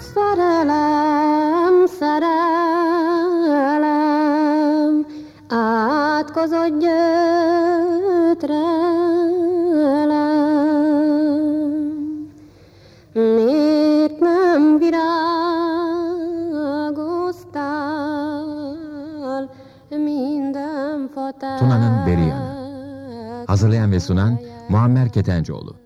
Szerelem, szerelem, átkozott gyötrelem. Miért nem virágoztál minden fatál? Tuna'nın Beri Yanı. Hazırlayan ve sunan Muammer Ketencoğlu.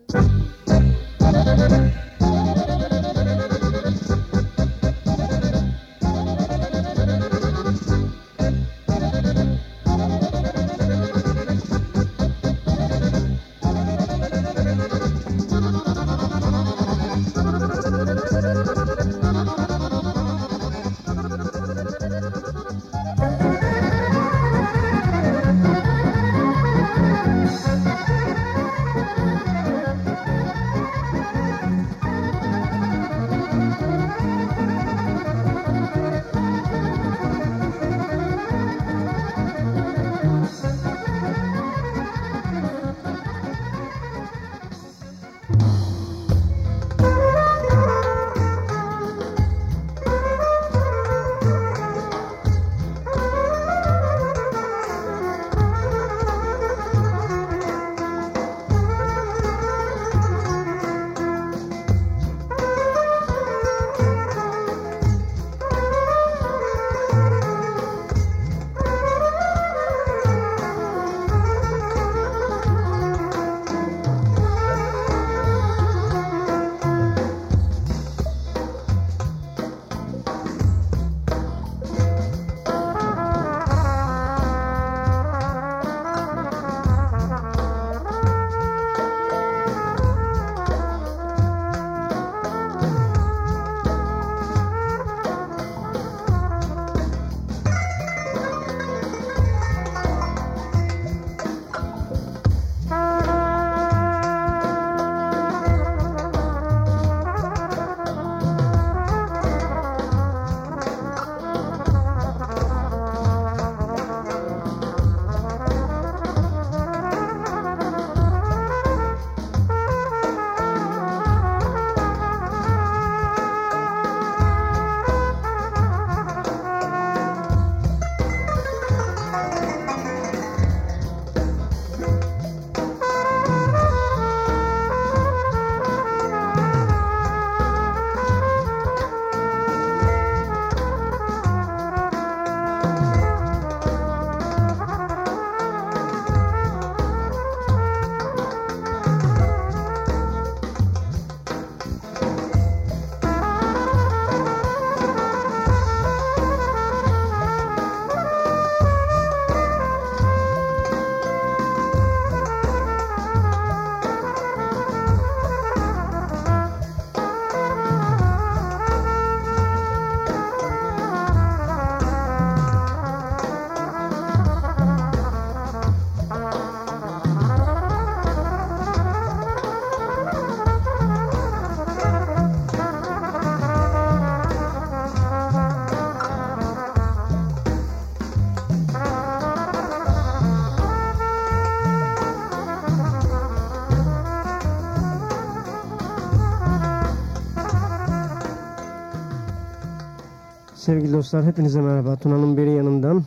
Sevgili dostlar hepinize merhaba. Tuna'nın beri yanından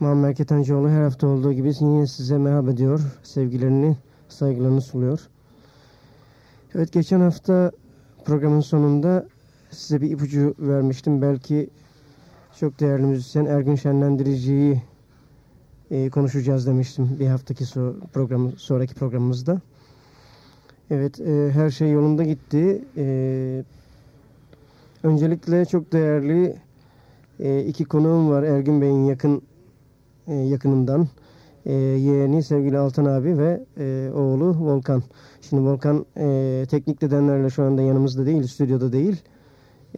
Muammer Ketencoğlu her hafta olduğu gibi yine size merhaba diyor. Sevgilerini, saygılarını suluyor. Evet geçen hafta programın sonunda size bir ipucu vermiştim. Belki çok değerli müzisyen Ergün Şenlendirici'yi e, konuşacağız demiştim bir haftaki so program, sonraki programımızda. Evet e, her şey yolunda gitti. E, Öncelikle çok değerli e, iki konuğum var Ergün Bey'in yakın e, yakınından. E, yeğeni sevgili Altan abi ve oğlu Volkan. Şimdi Volkan teknik nedenlerle şu anda yanımızda değil, stüdyoda değil.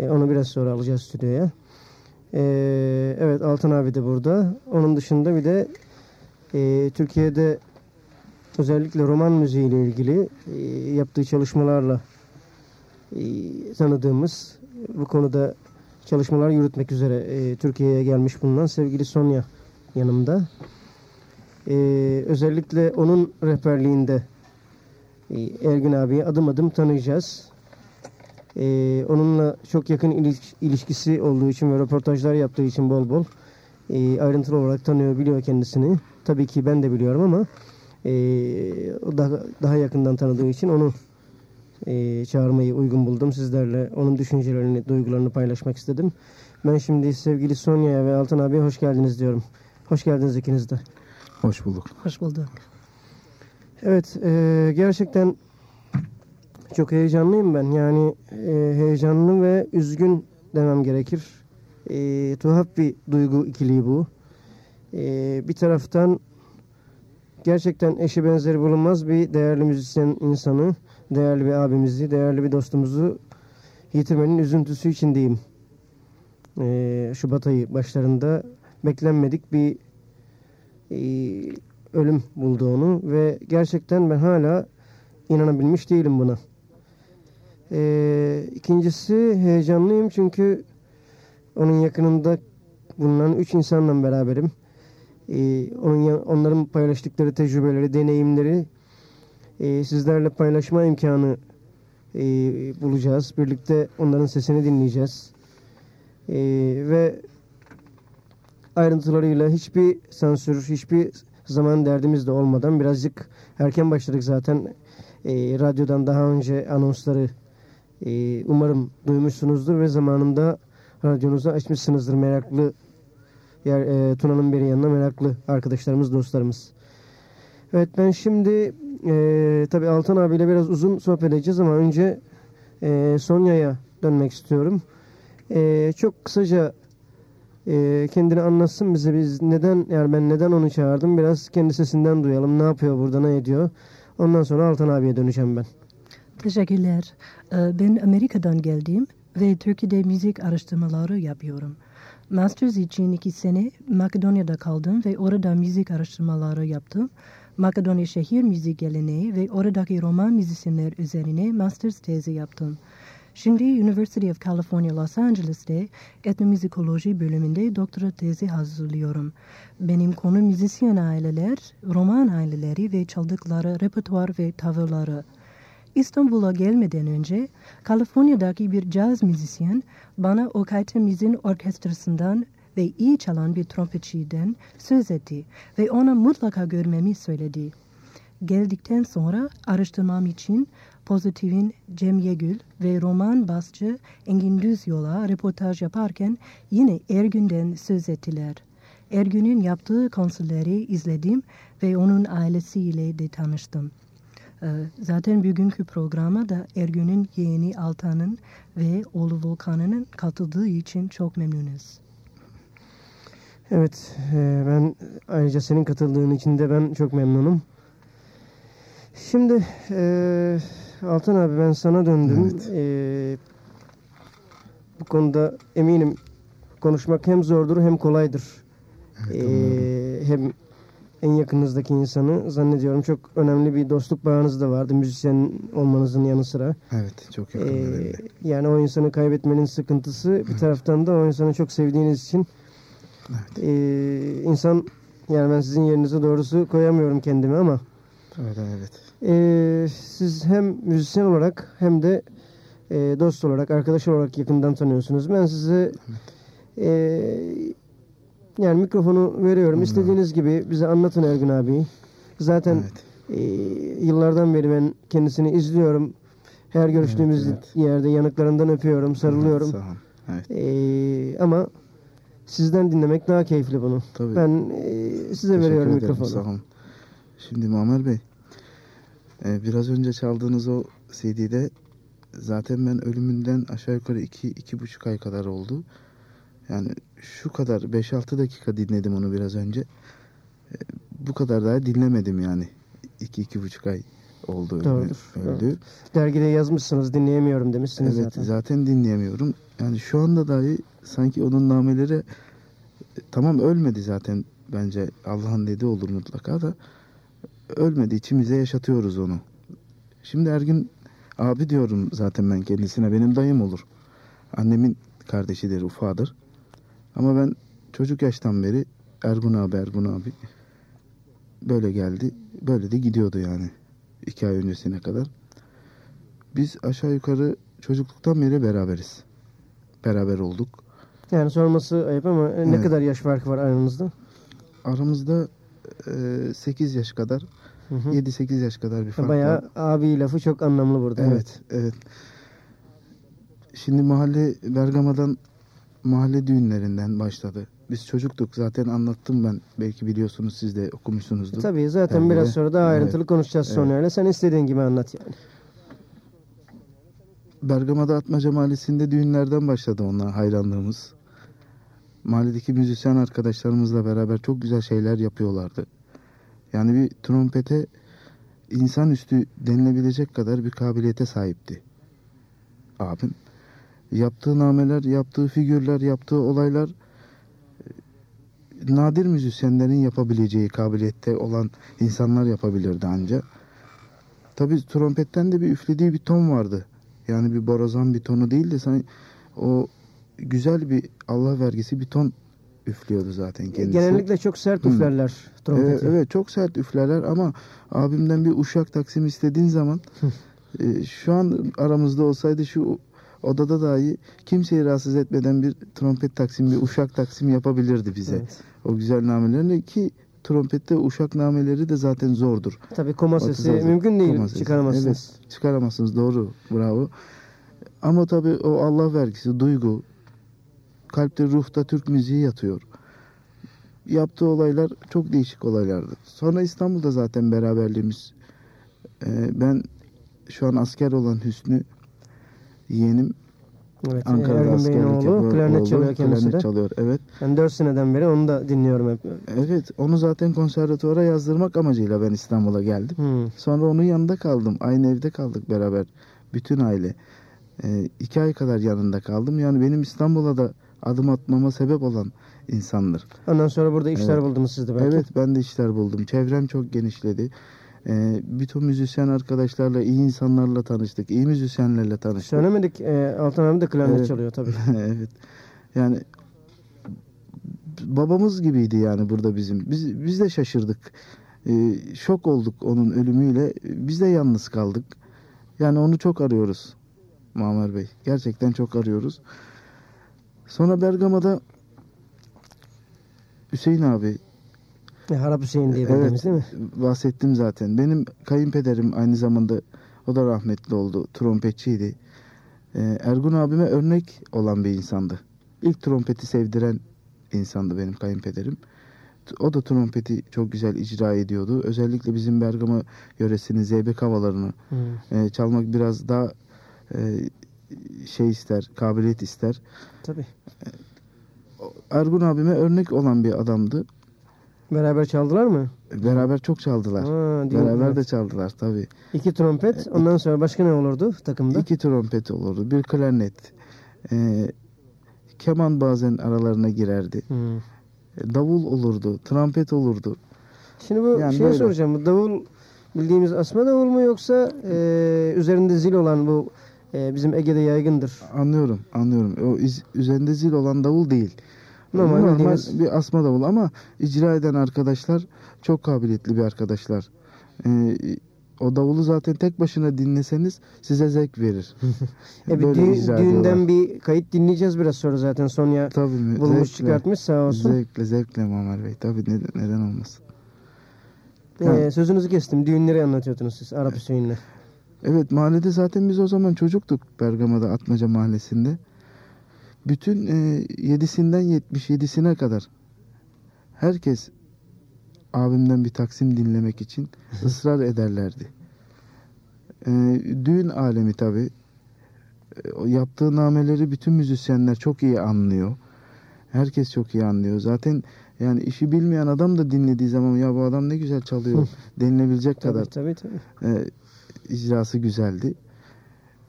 Onu biraz sonra alacağız stüdyoya. Evet Altan abi de burada. Onun dışında bir de Türkiye'de özellikle roman müziği ile ilgili yaptığı çalışmalarla tanıdığımız bu konuda çalışmalar yürütmek üzere e, Türkiye'ye gelmiş bulunan sevgili Sonya yanımda. E, özellikle onun rehberliğinde e, Ergün abiyi adım adım tanıyacağız. e, onunla çok yakın iliş- ilişkisi olduğu için ve röportajlar yaptığı için bol bol e, ayrıntılı olarak tanıyor, biliyor kendisini. Tabii ki ben de biliyorum ama e, daha, daha yakından tanıdığı için onu e, çağırmayı uygun buldum. Sizlerle onun düşüncelerini, duygularını paylaşmak istedim. Ben şimdi sevgili Sonya'ya ve Altın abiye hoş geldiniz diyorum. Hoş geldiniz ikiniz de. Hoş bulduk. Hoş bulduk. Evet, e, gerçekten çok heyecanlıyım ben. Yani e, heyecanlı ve üzgün demem gerekir. E, tuhaf bir duygu ikiliği bu. E, bir taraftan gerçekten eşi benzeri bulunmaz bir değerli müzisyen insanı, değerli bir abimizi, değerli bir dostumuzu yitirmenin üzüntüsü içindeyim. E, Şubat ayı başlarında beklenmedik bir e, ölüm buldu onu ve gerçekten ben hala inanabilmiş değilim buna. Ee, ikincisi heyecanlıyım çünkü onun yakınında bulunan üç insanla beraberim. Ee, onun onların paylaştıkları tecrübeleri, deneyimleri e, sizlerle paylaşma imkanı e, bulacağız. Birlikte onların sesini dinleyeceğiz. Ee, ve ayrıntılarıyla hiçbir sansür, hiçbir zaman derdimiz de olmadan birazcık erken başladık zaten. Ee, radyodan daha önce anonsları e, umarım duymuşsunuzdur ve zamanında radyonuzu açmışsınızdır meraklı yer, e, Tuna'nın beri yanına meraklı arkadaşlarımız, dostlarımız. Evet ben şimdi e, tabii Altan abiyle biraz uzun sohbet edeceğiz ama önce e, Sonya'ya dönmek istiyorum. E, çok kısaca e, kendini anlatsın bize biz neden yani ben neden onu çağırdım biraz kendi sesinden duyalım ne yapıyor burada ne ediyor ondan sonra Altan abiye döneceğim ben. Teşekkürler. Ee, Ben Amerika'dan geldim ve Türkiye'de müzik araştırmaları yapıyorum. Masters için iki sene Makedonya'da kaldım ve orada müzik araştırmaları yaptım. Makedonya şehir müzik geleneği ve oradaki roman müzisyenler üzerine masters tezi yaptım. Şimdi University of California Los Angeles'te etnomüzikoloji bölümünde doktora tezi hazırlıyorum. Benim konu müzisyen aileler, roman aileleri ve çaldıkları repertuar ve tavırları. İstanbul'a gelmeden önce Kaliforniya'daki bir caz müzisyen bana Okayte Müziğin orkestrasından ve iyi çalan bir trompetçiden söz etti ve ona mutlaka görmemi söyledi. Geldikten sonra araştırmam için Pozitif'in Cem Yegül ve roman basçı Engin Düz yola röportaj yaparken yine Ergün'den söz ettiler. Ergün'ün yaptığı konserleri izledim ve onun ailesiyle de tanıştım. Ee, Zaten bugünkü programa da Ergün'ün yeğeni Altan'ın ve oğlu Volkan'ın katıldığı için çok memnunuz. Evet e, ben ayrıca senin katıldığın için de ben çok memnunum. Şimdi e, Altan abi ben sana döndüm. Evet. E, bu konuda eminim konuşmak hem zordur hem kolaydır. Evet, E, hem en yakınızdaki insanı zannediyorum çok önemli bir dostluk bağınız da vardı müzisyen olmanızın yanı sıra. Evet çok yakın de. yani o insanı kaybetmenin sıkıntısı bir taraftan da o insanı çok sevdiğiniz için Evet. e, insan yani ben sizin yerinize doğrusu koyamıyorum kendimi ama Öyle evet. e, siz hem müzisyen olarak hem de e, dost olarak, arkadaş olarak yakından tanıyorsunuz. Ben size e, yani mikrofonu veriyorum. İstediğiniz gibi bize anlatın Ergün abi. Zaten Evet. e, yıllardan beri ben kendisini izliyorum. Her görüştüğümüz evet. yerde yanıklarından öpüyorum, sarılıyorum. Evet, sağ ol. Evet. E, ama sizden dinlemek daha keyifli bunu. Tabii. Ben e, size Teşekkür veriyorum ederim, mikrofonu. Sağ olun. Şimdi Muammer Bey, e, biraz önce çaldığınız o CD'de zaten ben ölümünden aşağı yukarı iki, iki buçuk ay kadar oldu. Yani şu kadar 5-6 dakika dinledim onu biraz önce. E, bu kadar daha dinlemedim yani. iki iki buçuk ay oldu Doğrudur, öldü. Dergide yazmışsınız dinleyemiyorum demişsiniz Evet zaten. zaten. dinleyemiyorum. Yani şu anda dahi sanki onun nameleri e, tamam ölmedi zaten bence Allah'ın dediği olur mutlaka da ölmedi içimize yaşatıyoruz onu. Şimdi Ergün abi diyorum zaten ben kendisine benim dayım olur. Annemin kardeşidir ufadır. Ama ben çocuk yaştan beri Ergun abi Ergun abi böyle geldi. Böyle de gidiyordu yani. iki ay öncesine kadar. Biz aşağı yukarı çocukluktan beri beraberiz. Beraber olduk. Yani sorması ayıp ama e, ne Evet. kadar yaş farkı var aranızda? Aramızda e, 8 yaş kadar, Hı hı. 7-8 yaş kadar bir fark var. Bayağı abi lafı çok anlamlı burada. Evet, evet. Şimdi mahalle Bergama'dan mahalle düğünlerinden başladı. Biz çocuktuk zaten anlattım ben. Belki biliyorsunuz siz de okumuşsunuzdur. Tabii zaten Yani biraz sonra daha ayrıntılı evet. konuşacağız Evet. Sonya'yla. Sen istediğin gibi anlat yani. Bergama'da Atmaca Mahallesi'nde düğünlerden başladı ona hayranlığımız. Mahalledeki müzisyen arkadaşlarımızla beraber çok güzel şeyler yapıyorlardı. Yani bir trompete insanüstü denilebilecek kadar bir kabiliyete sahipti. Abim. Yaptığı nameler, yaptığı figürler, yaptığı olaylar e, nadir müzisyenlerin yapabileceği kabiliyette olan insanlar yapabilirdi ancak. Tabii trompetten de bir üflediği bir ton vardı. Yani bir borazan bir tonu değil de sen o güzel bir Allah vergisi bir ton üflüyordu zaten kendisi. Genellikle çok sert Hı. üflerler trompeti. Evet, evet çok sert üflerler ama abimden bir uşak taksim istediğin zaman e, şu an aramızda olsaydı şu odada dahi kimseyi rahatsız etmeden bir trompet taksim bir uşak taksim yapabilirdi bize. Evet. O güzel namelerini ki trompette uşak nameleri de zaten zordur. Tabii koma sesi mümkün değil Koma sesi. çıkaramazsınız. Evet, çıkaramazsınız doğru bravo. Ama tabii o Allah vergisi duygu kalpte ruhta Türk müziği yatıyor. Yaptığı olaylar çok değişik olaylardı. Sonra İstanbul'da zaten beraberliğimiz e, ben şu an asker olan Hüsnü yeğenim Evet. Ankara'da Ergun Bey'in oğlu klarnet çalıyor kendisi klarnet de. çalıyor evet. Ben 4 seneden beri onu da dinliyorum hep. Evet onu zaten konservatuvara yazdırmak amacıyla ben İstanbul'a geldim. Hı. Sonra onun yanında kaldım. Aynı evde kaldık beraber. Bütün aile. Ee, iki ay kadar yanında kaldım. Yani benim İstanbul'a da adım atmama sebep olan insandır. Ondan sonra burada işler Evet. buldunuz siz de belki. Evet ben de işler buldum. Çevrem çok genişledi. Ee, bütün müzisyen arkadaşlarla, iyi insanlarla tanıştık. iyi müzisyenlerle tanıştık. Söylemedik. E, Altan abi de klarnet Evet. çalıyor tabii. evet. Yani babamız gibiydi yani burada bizim. Biz biz de şaşırdık. Ee, şok olduk onun ölümüyle. Biz de yalnız kaldık. Yani onu çok arıyoruz. Muammer Bey. Gerçekten çok arıyoruz. Sonra Bergama'da Hüseyin abi E, Harap Hüseyin diye bildiğimiz değil mi? bahsettim zaten. Benim kayınpederim aynı zamanda o da rahmetli oldu. Trompetçiydi. Ee, Ergun abime örnek olan bir insandı. İlk trompeti sevdiren insandı benim kayınpederim. O da trompeti çok güzel icra ediyordu. Özellikle bizim Bergama yöresinin zeybek havalarını Hı. e, çalmak biraz daha e, şey ister, kabiliyet ister. Tabii. Ergun abime örnek olan bir adamdı. Beraber çaldılar mı? Beraber çok çaldılar. Ha, Beraber evet. de çaldılar tabii. İki trompet. Ondan sonra başka ne olurdu takımda? İki trompet olurdu. Bir klarnet. Ee, keman bazen aralarına girerdi. Hı. E, Davul olurdu. Trompet olurdu. Şimdi bu Yani şey böyle. soracağım. Bu davul bildiğimiz asma davul mu yoksa e, üzerinde zil olan bu e, bizim Ege'de yaygındır. Anlıyorum. Anlıyorum. O iz- üzerinde zil olan davul değil. Normal Normal bir asma davul ama icra eden arkadaşlar çok kabiliyetli bir arkadaşlar. Ee, o davulu zaten tek başına dinleseniz size zevk verir. E, bir düğün- düğünden bir kayıt dinleyeceğiz biraz sonra zaten Sonya Tabii bulmuş Zevkle. çıkartmış sağ olsun. Zevkle zevkle Muammer Bey. Tabii neden, neden olmasın. E, sözünüzü kestim. Düğünleri anlatıyordunuz siz Arap Hüseyin'le. Evet mahallede zaten biz o zaman çocuktuk Bergama'da Atmaca mahallesinde. Bütün e, 7'sinden 77'sine kadar herkes abimden bir taksim dinlemek için ısrar ederlerdi. E, düğün alemi tabi. o yaptığı nameleri bütün müzisyenler çok iyi anlıyor. Herkes çok iyi anlıyor. Zaten yani işi bilmeyen adam da dinlediği zaman ya bu adam ne güzel çalıyor denilebilecek Tabii kadar tabii tabii. e, icrası güzeldi.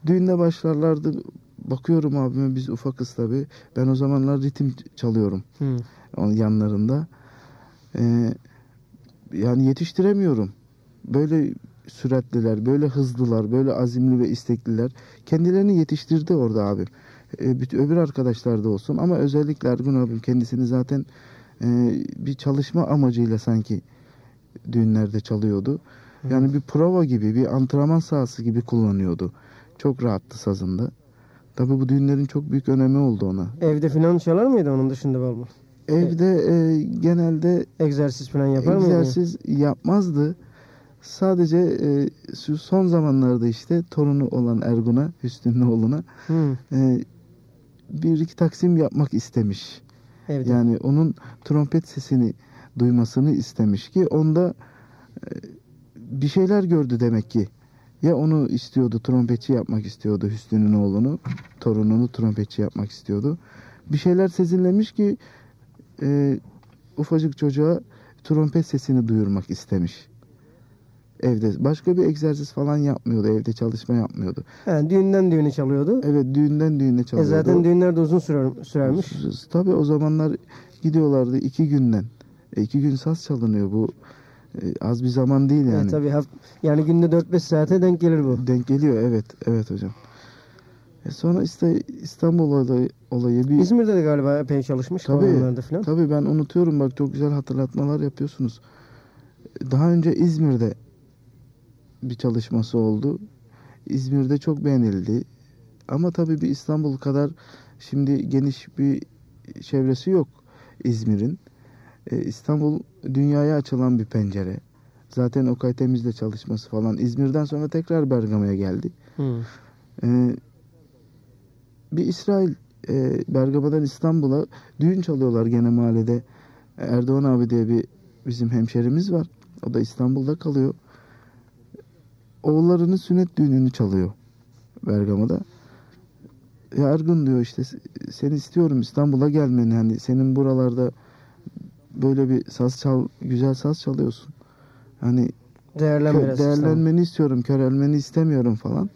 Düğünde başlarlardı. Bakıyorum abime biz ufakız tabi. Ben o zamanlar ritim çalıyorum Hı. onun yanlarında. E, yani yetiştiremiyorum. Böyle süratliler, böyle hızlılar, böyle azimli ve istekliler. Kendilerini yetiştirdi orada abim. E, bütün öbür arkadaşlar da olsun ama özellikle Ergun abim kendisini zaten e, bir çalışma amacıyla sanki düğünlerde çalıyordu. Yani bir prova gibi, bir antrenman sahası gibi kullanıyordu. Çok rahattı sazında. Tabii bu düğünlerin çok büyük önemi oldu ona. Evde falan çalar mıydı onun dışında bal bal? Evde e, genelde Egzersiz falan yapar mıydı? egzersiz yapmazdı. Sadece e, son zamanlarda işte torunu olan Ergun'a, Hüsnü'nün oğluna e, bir iki taksim yapmak istemiş. evde. Yani onun trompet sesini duymasını istemiş ki onda e, bir şeyler gördü demek ki. Ya onu istiyordu, trompetçi yapmak istiyordu Hüsnü'nün oğlunu, torununu trompetçi yapmak istiyordu. Bir şeyler sezinlemiş ki e, ufacık çocuğa trompet sesini duyurmak istemiş. Evde başka bir egzersiz falan yapmıyordu, evde çalışma yapmıyordu. Ha, düğünden düğüne çalıyordu. Evet düğünden düğüne E çalıyordu. zaten düğünler de uzun sürer, sürermiş. Tabii o zamanlar gidiyorlardı iki günden. E, iki gün saz çalınıyor bu e, az bir zaman değil Yani. yani. tabii haft- yani günde 4-5 saate denk gelir bu. Denk geliyor evet evet hocam. E sonra işte İstanbul olayı, olayı bir İzmir'de de galiba epey çalışmış Tabii. falan. tabii ben unutuyorum bak çok güzel hatırlatmalar yapıyorsunuz. Daha önce İzmir'de bir çalışması oldu. İzmir'de çok beğenildi. Ama tabii bir İstanbul kadar şimdi geniş bir çevresi yok İzmir'in. E, İstanbul dünyaya açılan bir pencere. Zaten Okay Temiz'le çalışması falan. İzmir'den sonra tekrar Bergama'ya geldi. Hı. Ee, bir İsrail e, Bergama'dan İstanbul'a düğün çalıyorlar gene mahallede. Erdoğan abi diye bir bizim hemşerimiz var. O da İstanbul'da kalıyor. Oğullarının sünnet düğününü çalıyor Bergama'da. Ya Ergun diyor işte seni istiyorum İstanbul'a gelmeni. Hani senin buralarda böyle bir saz çal, güzel saz çalıyorsun. Hani Değerlen Kö- biraz. değerlenmeni istiyorum, körelmeni istemiyorum falan.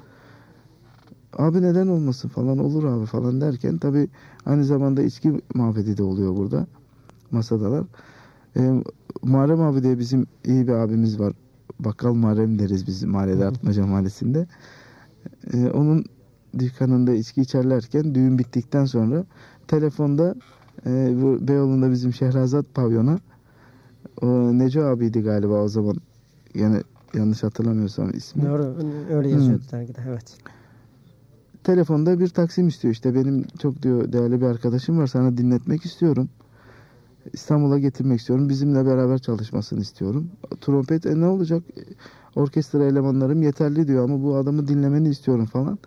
Abi neden olmasın falan olur abi falan derken tabi aynı zamanda içki muhabbeti de oluyor burada masadalar. Ee, Muharrem abi diye bizim iyi bir abimiz var. Bakkal Muharrem deriz biz mahallede Atmaca mahallesinde. Ee, onun dükkanında içki içerlerken düğün bittikten sonra telefonda e, bu Beyoğlu'nda bizim Şehrazat pavyona o Neco abiydi galiba o zaman yani yanlış hatırlamıyorsam ismi. Doğru. Öyle yazıyordu dergide. Evet. Telefonda bir taksim istiyor işte benim çok diyor değerli bir arkadaşım var sana dinletmek istiyorum. İstanbul'a getirmek istiyorum. Bizimle beraber çalışmasını istiyorum. Trompet e, ne olacak? Orkestra elemanlarım yeterli diyor ama bu adamı dinlemeni istiyorum falan.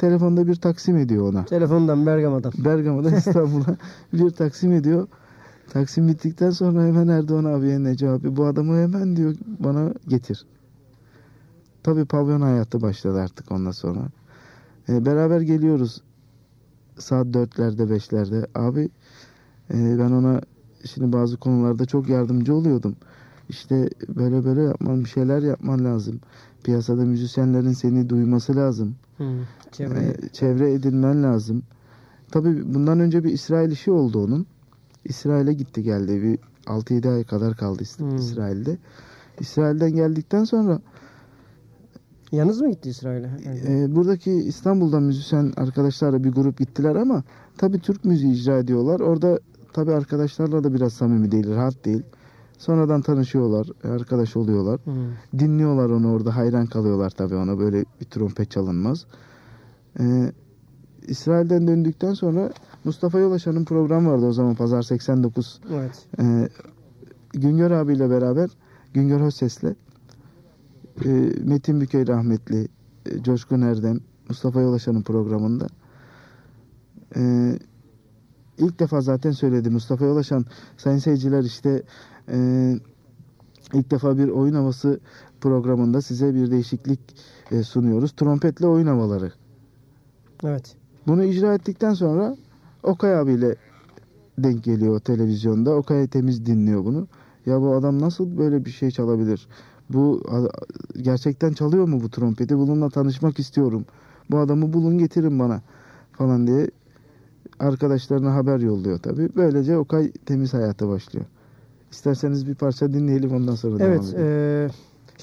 Telefonda bir taksim ediyor ona. Telefondan Bergama'dan. Bergama'dan İstanbul'a bir taksim ediyor. Taksim bittikten sonra hemen Erdoğan abiye Neco abi bu adamı hemen diyor bana getir. Tabii pavyon hayatı başladı artık ondan sonra. E, beraber geliyoruz saat dörtlerde beşlerde. Abi e, ben ona şimdi bazı konularda çok yardımcı oluyordum. İşte böyle böyle yapman bir şeyler yapman lazım. Piyasada müzisyenlerin seni duyması lazım. Hı. Çevre. Ee, çevre edinmen lazım. Tabii bundan önce bir İsrail işi oldu onun. İsrail'e gitti geldi. Bir 6-7 ay kadar kaldı Hmm. İsrail'de. İsrail'den geldikten sonra Yalnız mı gitti İsrail'e? Yani- e, buradaki İstanbul'da müzisyen arkadaşlarla bir grup gittiler ama tabii Türk müziği icra ediyorlar. Orada tabii arkadaşlarla da biraz samimi değil, rahat değil. Sonradan tanışıyorlar, arkadaş oluyorlar. Hı. Dinliyorlar onu orada, hayran kalıyorlar tabii ona. Böyle bir trompet çalınmaz. Ee, İsrail'den döndükten sonra Mustafa Yolaşan'ın programı vardı o zaman Pazar 89. Evet. Ee, Güngör abiyle beraber, Güngör Hösses'le e, Metin Bükey rahmetli, e, Coşkun Erdem, Mustafa Yolaşan'ın programında e, ilk defa zaten söyledi Mustafa Yolaşan sayın seyirciler işte e, ilk defa bir oyun havası programında size bir değişiklik e, sunuyoruz. Trompetle oyun havaları. Evet. Bunu icra ettikten sonra Okay abiyle denk geliyor televizyonda. Okay temiz dinliyor bunu. Ya bu adam nasıl böyle bir şey çalabilir? Bu gerçekten çalıyor mu bu trompeti? Bununla tanışmak istiyorum. Bu adamı bulun getirin bana falan diye arkadaşlarına haber yolluyor tabii. Böylece Okay temiz hayata başlıyor. İsterseniz bir parça dinleyelim ondan sonra devam Evet. edelim. e,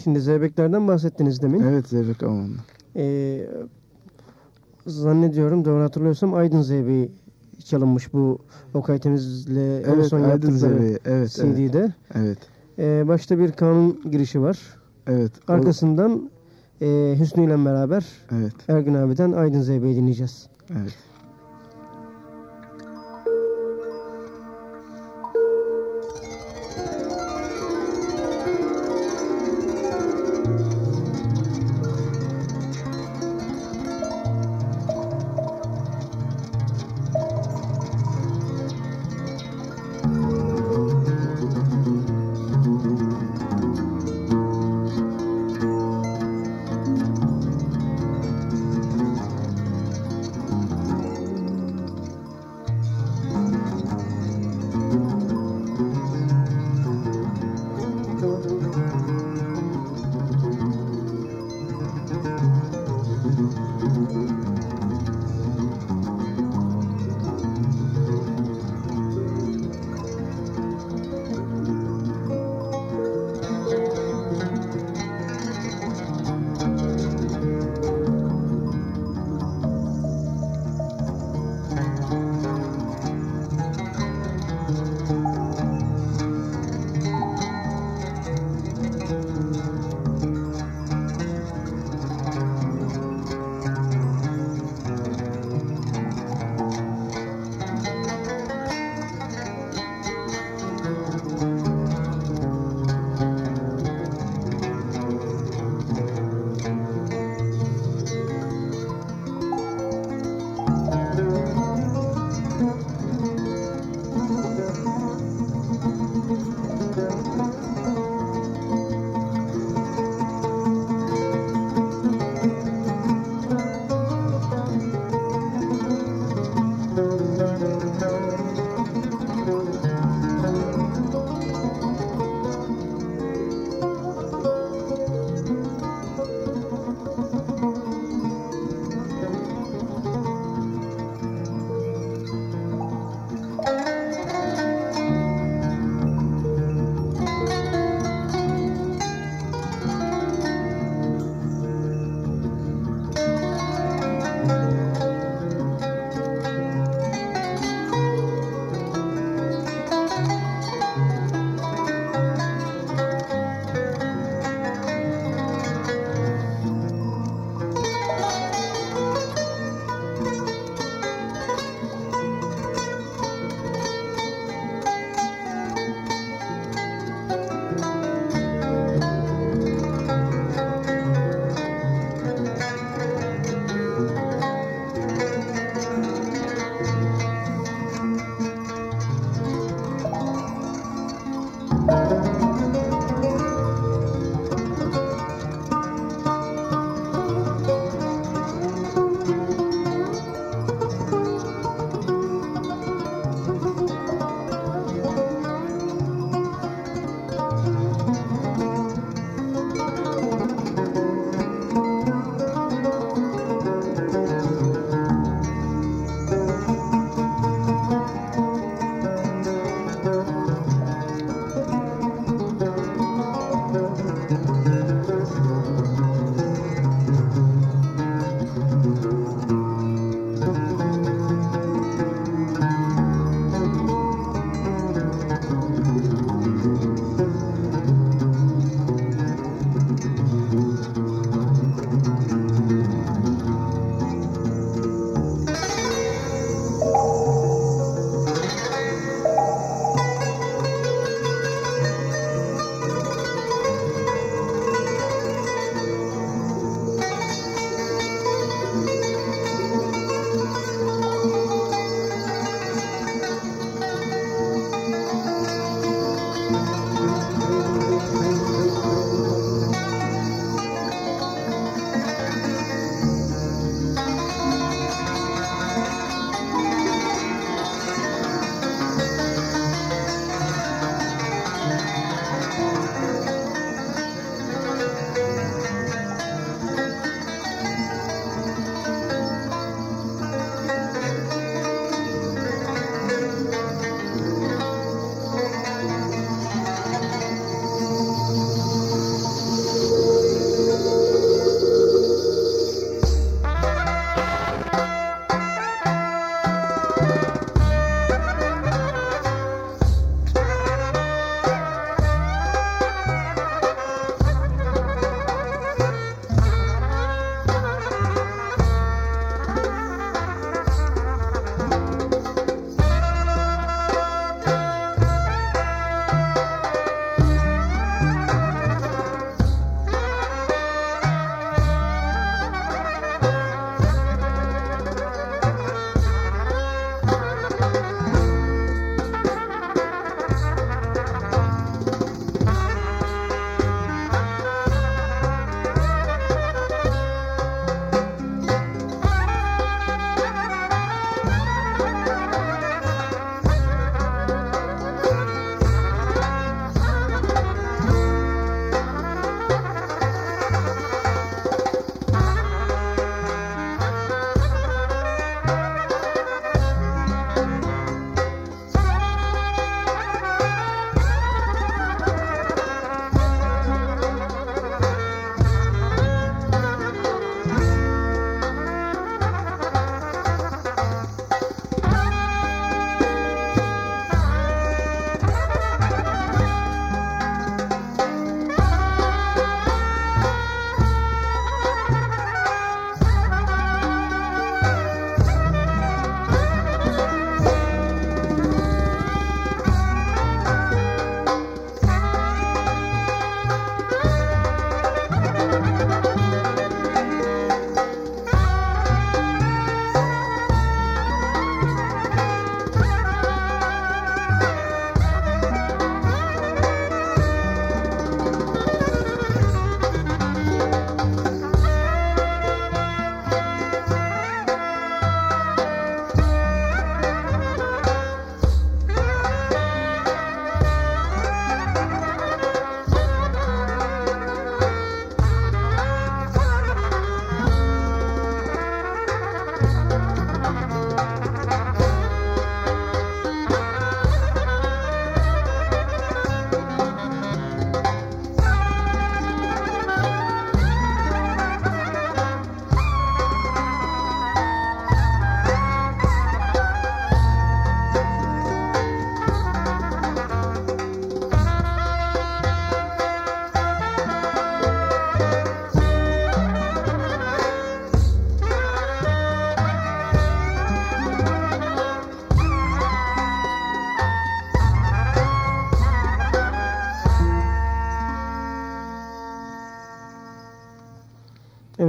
şimdi Zeybeklerden bahsettiniz demin. Evet Zevk Aman'la. E, zannediyorum doğru hatırlıyorsam Aydın Zeybeği çalınmış bu Okay Temiz'le en Evet son Aydın yaptıkları. Evet, evet. CD'de. Evet. E, başta bir kanun girişi var. Evet. O- Arkasından e, Hüsnü ile beraber evet. Ergün abiden Aydın Zeybe'yi dinleyeceğiz. Evet.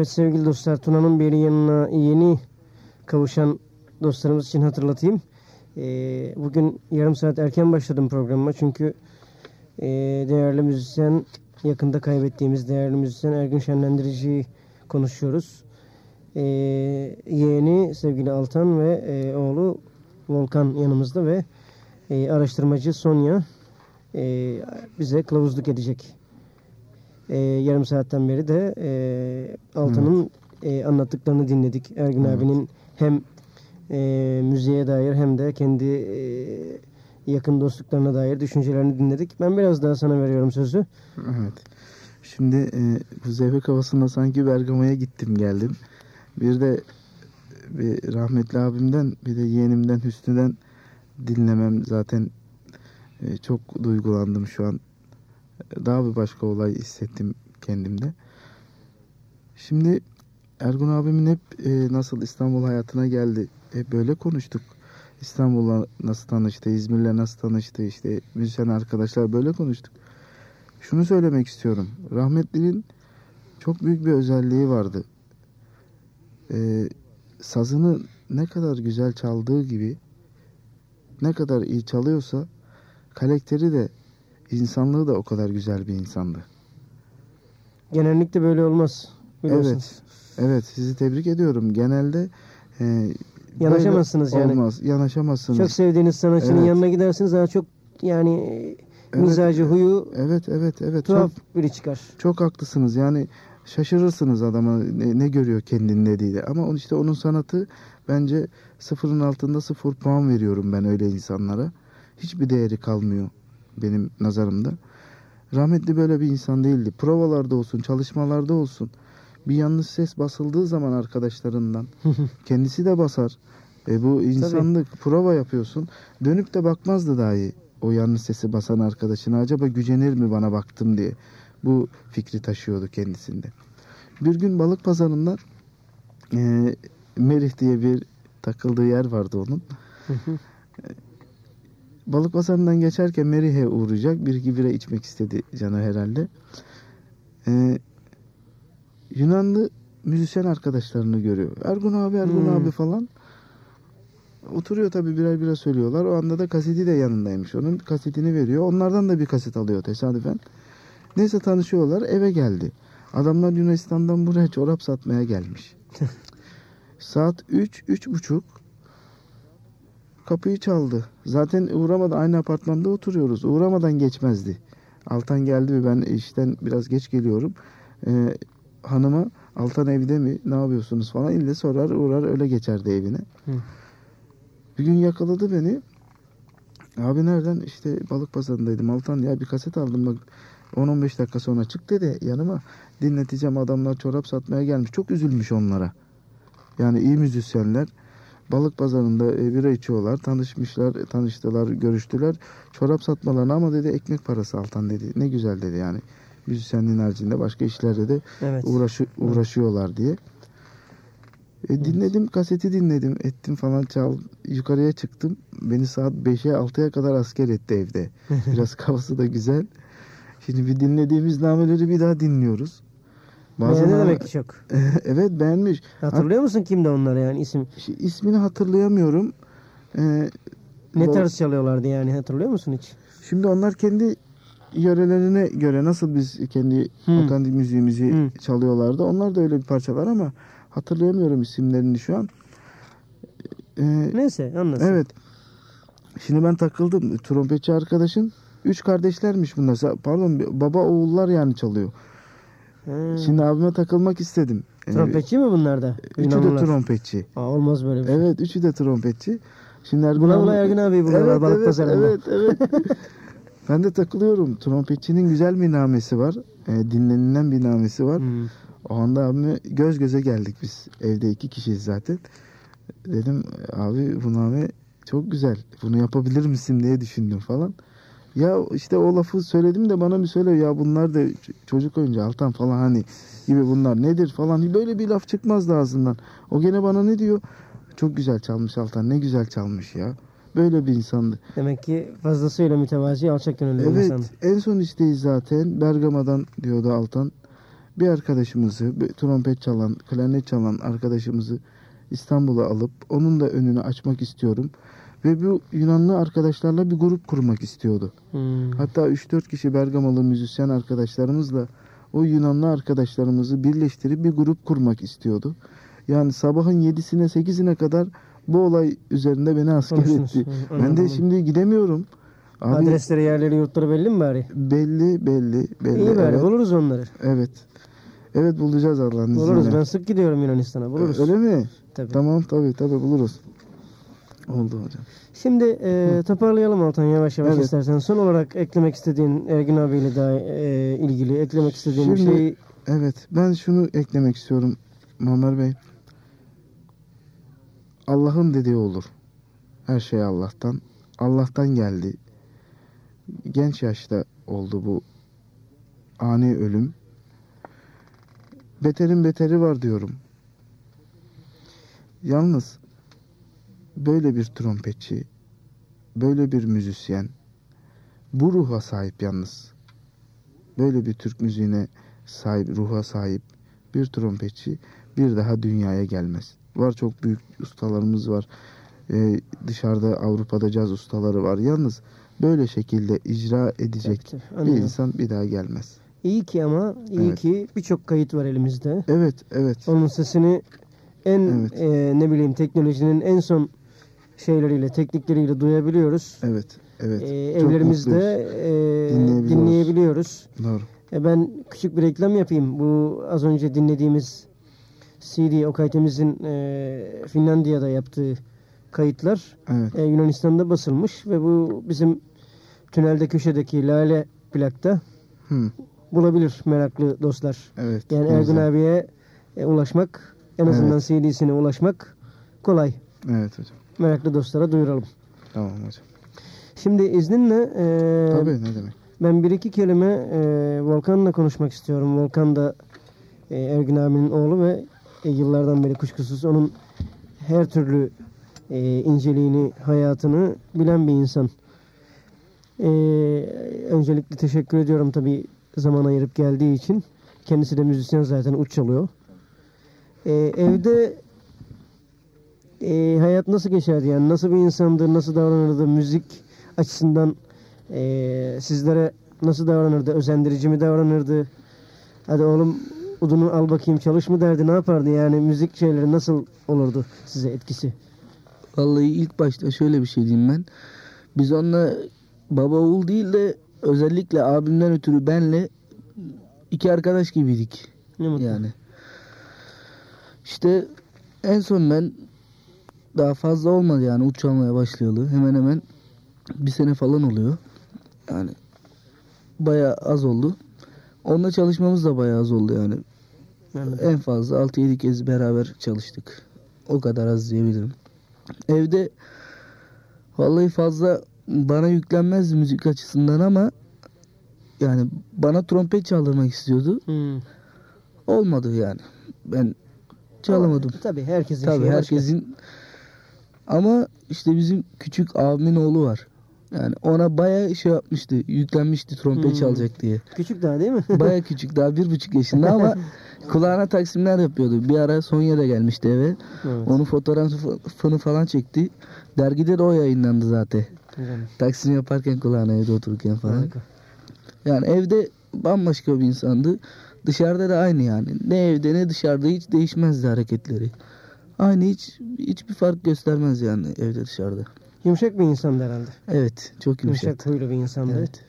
Evet sevgili dostlar Tuna'nın beri yanına yeni kavuşan dostlarımız için hatırlatayım. Ee, bugün yarım saat erken başladım programıma çünkü e, değerli müzisyen yakında kaybettiğimiz değerli müzisyen Ergün Şenlendirici'yi konuşuyoruz. Ee, yeğeni sevgili Altan ve e, oğlu Volkan yanımızda ve e, araştırmacı Sonya e, bize kılavuzluk edecek. E, yarım saatten beri de e, Altan'ın e, anlattıklarını dinledik. Ergün abinin hem e, müziğe dair hem de kendi e, yakın dostluklarına dair düşüncelerini dinledik. Ben biraz daha sana veriyorum sözü. Evet. Şimdi e, bu zevk havasında sanki Bergama'ya gittim geldim. Bir de e, bir rahmetli abimden bir de yeğenimden Hüsnü'den dinlemem zaten e, çok duygulandım şu an. Daha bir başka olay hissettim kendimde. Şimdi Ergun abimin hep e, nasıl İstanbul hayatına geldi. Hep böyle konuştuk. İstanbul'la nasıl tanıştı, İzmir'le nasıl tanıştı, işte müzisyen arkadaşlar böyle konuştuk. Şunu söylemek istiyorum. Rahmetlinin çok büyük bir özelliği vardı. Ee, sazını ne kadar güzel çaldığı gibi ne kadar iyi çalıyorsa karakteri de insanlığı da o kadar güzel bir insandı. Genellikle böyle olmaz. biliyorsunuz. Evet. Evet sizi tebrik ediyorum. Genelde e, Yanaşamazsınız yani. Olmaz. Yanaşamazsınız. Çok sevdiğiniz sanatçının Evet. yanına gidersiniz daha çok yani Evet. mizacı, huyu Evet evet evet. tuhaf Çok, biri çıkar. çok haklısınız. Yani şaşırırsınız adama ne, ne görüyor kendinde diye. Ama on- işte onun sanatı bence sıfırın altında sıfır puan veriyorum ben öyle insanlara. Hiçbir değeri kalmıyor benim nazarımda. Rahmetli böyle bir insan değildi. Provalarda olsun, çalışmalarda olsun. Bir yanlış ses basıldığı zaman arkadaşlarından kendisi de basar. E bu insanlık prova yapıyorsun. Dönüp de bakmazdı dahi o yanlış sesi basan arkadaşına. Acaba gücenir mi bana baktım diye. Bu fikri taşıyordu kendisinde. Bir gün balık pazarından e, Merih diye bir takıldığı yer vardı onun. Balık pazarından geçerken Merih'e uğrayacak. Bir iki bira içmek istedi canı herhalde. E, Yunanlı müzisyen arkadaşlarını görüyor. Ergun abi, Ergun Hmm. abi falan. Oturuyor tabii birer birer söylüyorlar. O anda da kaseti de yanındaymış. Onun kasetini veriyor. Onlardan da bir kaset alıyor tesadüfen. Neyse tanışıyorlar. Eve geldi. Adamlar Yunanistan'dan buraya çorap satmaya gelmiş. Saat 3, üç buçuk. Kapıyı çaldı. Zaten uğramadan aynı apartmanda oturuyoruz. Uğramadan geçmezdi. Altan geldi ve ben işten biraz geç geliyorum. Ee, hanıma Altan evde mi? Ne yapıyorsunuz falan. İlle sorar uğrar öyle geçerdi evine. Hı. Bir gün yakaladı beni. Abi nereden? İşte balık pazarındaydım. Altan ya bir kaset aldım bak. 10-15 dakika sonra çık dedi yanıma. Dinleteceğim adamlar çorap satmaya gelmiş. Çok üzülmüş onlara. Yani iyi müzisyenler. Balık pazarında e, bira içiyorlar. Tanışmışlar, tanıştılar, görüştüler. Çorap satmalarına ama dedi ekmek parası Altan dedi. Ne güzel dedi yani. Müzisyenliğin haricinde başka işlerde de Evet. uğraşı, uğraşıyorlar diye. E, dinledim kaseti dinledim ettim falan çal yukarıya çıktım beni saat 5'e 6'ya kadar asker etti evde biraz kafası da güzel şimdi bir dinlediğimiz nameleri bir daha dinliyoruz Beğendi nama- demek ki çok. evet beğenmiş Hatırlıyor musun kimdi onlar yani isim? Şi- ismini hatırlayamıyorum E, Ne tarz çalıyorlardı yani hatırlıyor musun hiç? şimdi onlar kendi yörelerine göre nasıl biz kendi Hmm. otantik müziğimizi Hmm. çalıyorlardı onlar da öyle bir parçalar ama hatırlayamıyorum isimlerini şu an E, Neyse anlasın. Evet. Şimdi ben takıldım. Trompetçi arkadaşın üç kardeşlermiş bunlar. Pardon baba oğullar yani çalıyor. Ha. Şimdi abime takılmak istedim. Ee, Trompetçi mi bunlar da? Üçü de trompetçi. Aa, olmaz böyle bir şey. Evet üçü de trompetçi. Şimdi Ergun Bula abi- bula Ergün abi buluyorlar evet, balık evet, pazarında. Evet evet. ben de takılıyorum. Trompetçinin güzel bir namesi var. Ee, dinlenilen bir namesi var. Hmm. O anda abime göz göze geldik biz. Evde iki kişiyiz zaten. Dedim abi bu name çok güzel. Bunu yapabilir misin diye düşündüm falan. Ya işte o lafı söyledim de bana bir söyle ya bunlar da çocuk oyuncu Altan falan hani gibi bunlar nedir falan. Böyle bir laf çıkmazdı ağzından. O gene bana ne diyor? Çok güzel çalmış Altan ne güzel çalmış ya. Böyle bir insandı. Demek ki fazlasıyla mütevazi alçak gönüllü bir Evet insan. en son isteği zaten Bergama'dan diyordu Altan. bir arkadaşımızı, bir trompet çalan, klarnet çalan arkadaşımızı İstanbul'a alıp onun da önünü açmak istiyorum. Ve bu Yunanlı arkadaşlarla bir grup kurmak istiyordu. Hmm. Hatta 3-4 kişi Bergamalı müzisyen arkadaşlarımızla o Yunanlı arkadaşlarımızı birleştirip bir grup kurmak istiyordu. Yani sabahın 7'sine 8'ine kadar bu olay üzerinde beni asker etti. Hı, Ben de şimdi gidemiyorum. Abi Adresleri, yerleri, yurtları belli mi bari? belli belli belli. İyi bari evet. buluruz onları. evet. Evet bulacağız Allah'ın Buluruz. izniyle. Ben sık gidiyorum Yunanistan'a. Buluruz. Öyle mi? Tabii. Tamam tabii tabii buluruz. Oldu hocam. Şimdi e, toparlayalım Altan yavaş yavaş Evet. istersen. Son olarak eklemek istediğin Ergün abiyle daha e, ilgili eklemek istediğin bir Şimdi- şey Evet ben şunu eklemek istiyorum Muammer Bey. Allah'ın dediği olur. Her şey Allah'tan. Allah'tan geldi. Genç yaşta oldu bu ani ölüm. Beterin beteri var diyorum. Yalnız böyle bir trompetçi, böyle bir müzisyen, bu ruha sahip yalnız. Böyle bir Türk müziğine sahip, ruha sahip bir trompetçi bir daha dünyaya gelmez. Var çok büyük ustalarımız var. Ee, dışarıda Avrupa'da caz ustaları var. Yalnız böyle şekilde icra edecek tabii, bir insan bir daha gelmez. İyi ki ama iyi Evet. ki birçok kayıt var elimizde. Evet, evet. Onun sesini en Evet. e, ne bileyim teknolojinin en son şeyleriyle, teknikleriyle duyabiliyoruz. Evet, evet. E, evlerimizde e, Dinleyebiliyoruz. dinleyebiliyoruz. Doğru. E, ben küçük bir reklam yapayım. Bu az önce dinlediğimiz CD Okay Temiz'in e, Finlandiya'da yaptığı kayıtlar Evet, e, Yunanistan'da basılmış ve bu bizim tünelde köşedeki Lale plakta Hı, bulabilir meraklı dostlar. evet. Yani Ergun güzel. abiye e, ulaşmak, en azından Evet. CD'sine ulaşmak kolay. Evet hocam. Meraklı dostlara duyuralım. Tamam hocam. Şimdi izninle e, Tabii ne demek. ben bir iki kelime e, Volkan'la konuşmak istiyorum. Volkan da e, Ergün abinin oğlu ve e, yıllardan beri kuşkusuz onun her türlü e, inceliğini, hayatını bilen bir insan. E, öncelikle teşekkür ediyorum tabii zaman ayırıp geldiği için. Kendisi de müzisyen zaten uç çalıyor. E, evde e, hayat nasıl geçerdi yani nasıl bir insandı, nasıl davranırdı müzik açısından e, sizlere nasıl davranırdı, özendirici mi davranırdı? Hadi oğlum udunu al bakayım çalış mı derdi ne yapardı yani müzik şeyleri nasıl olurdu size etkisi? Vallahi ilk başta şöyle bir şey diyeyim ben. Biz onunla baba oğul değil de özellikle abimden ötürü benle iki arkadaş gibiydik. Ne mutlu. Yani. İşte en son ben daha fazla olmadı yani uç çalmaya başlayalı. Hemen hemen bir sene falan oluyor. Yani bayağı az oldu. Onunla çalışmamız da bayağı az oldu yani. Anladım. En fazla 6-7 kez beraber çalıştık. O kadar az diyebilirim. Evde vallahi fazla bana yüklenmez müzik açısından ama yani bana trompet çaldırmak istiyordu. Hmm. Olmadı yani. Ben çalamadım. Tabii herkesin Tabii şeyi başka. Ama işte bizim küçük abimin oğlu var. Yani ona bayağı şey yapmıştı. Yüklenmişti trompet Hmm. çalacak diye. Küçük daha değil mi? Baya küçük daha bir buçuk yaşında ama kulağına taksimler yapıyordu. Bir ara Sonya da gelmişti eve. evet. Onun fotoğrafını falan çekti. Dergide de o yayınlandı zaten. Güzel. Taksim yaparken kulağına evde otururken falan. Harika. Yani evde bambaşka bir insandı. Dışarıda da aynı yani. Ne evde ne dışarıda hiç değişmezdi hareketleri. Aynı hiç hiçbir fark göstermez yani evde dışarıda. Yumuşak bir insandı herhalde. Evet çok Yumuşak yumuşak. huylu bir insandı. Evet.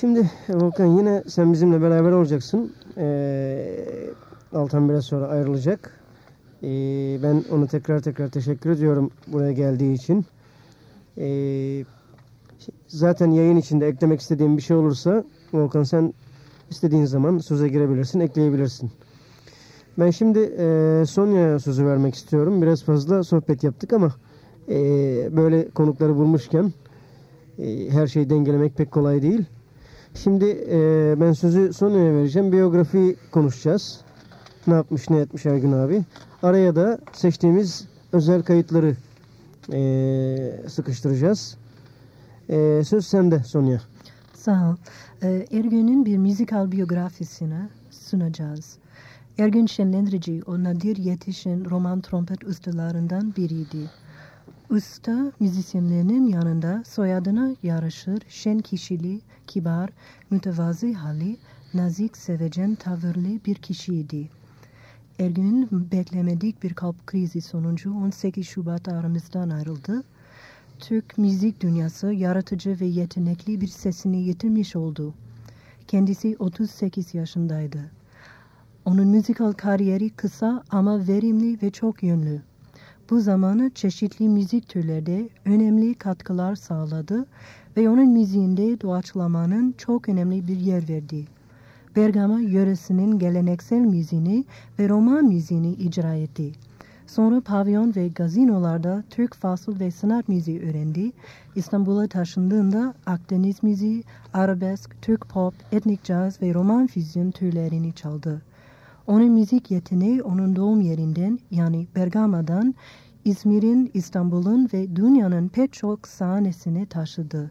Şimdi e, Volkan yine sen bizimle beraber olacaksın. Ee, Altan biraz sonra ayrılacak. Ee, ben onu tekrar tekrar teşekkür ediyorum buraya geldiği için. Ee, zaten yayın içinde eklemek istediğim bir şey olursa Volkan sen istediğin zaman söze girebilirsin, ekleyebilirsin. Ben şimdi e, Sonya'ya sözü vermek istiyorum. Biraz fazla sohbet yaptık ama e, böyle konukları bulmuşken e, her şeyi dengelemek pek kolay değil. Şimdi e, ben sözü Sonya'ya vereceğim. Biyografi konuşacağız. Ne yapmış ne etmiş Ergün abi. Araya da seçtiğimiz özel kayıtları e, sıkıştıracağız. E, söz sende Sonya. Sağ ol. Ee, Ergün'ün bir müzikal biyografisini sunacağız. Ergün Şenlendirici o nadir yetişen roman trompet ustalarından biriydi. Usta müzisyenlerinin yanında soyadına yaraşır şen kişili, kibar, mütevazi hali, nazik sevecen tavırlı bir kişiydi. Ergün beklemedik bir kalp krizi sonucu 18 Şubat aramızdan ayrıldı. Türk müzik dünyası yaratıcı ve yetenekli bir sesini yitirmiş oldu. Kendisi 38 yaşındaydı. Onun müzikal kariyeri kısa ama verimli ve çok yönlü. Bu zamanı çeşitli müzik türlerde önemli katkılar sağladı ve onun müziğinde doğaçlamanın çok önemli bir yer verdi. Bergama yöresinin geleneksel müziğini ve roman müziğini icra etti. Sonra pavyon ve gazinolarda Türk fasıl ve sanat müziği öğrendi. İstanbul'a taşındığında Akdeniz müziği, arabesk, Türk pop, etnik caz ve roman füzyon türlerini çaldı. Onun müzik yeteneği onun doğum yerinden yani Bergama'dan İzmir'in, İstanbul'un ve dünyanın pek çok sahnesine taşıdı.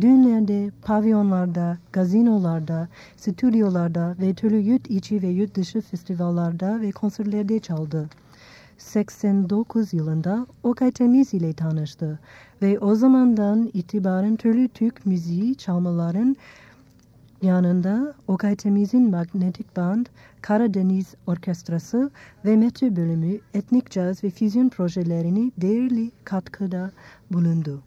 Düğünlerde, pavyonlarda, gazinolarda, stüdyolarda ve türlü yurt içi ve yurt dışı festivallerde ve konserlerde çaldı. 89 yılında Okay Temiz ile tanıştı ve o zamandan itibaren türlü Türk müziği çalmaların yanında Okay Temiz'in Magnetic Band, Karadeniz Orkestrası ve Metro bölümü etnik caz ve füzyon projelerini değerli katkıda bulundu.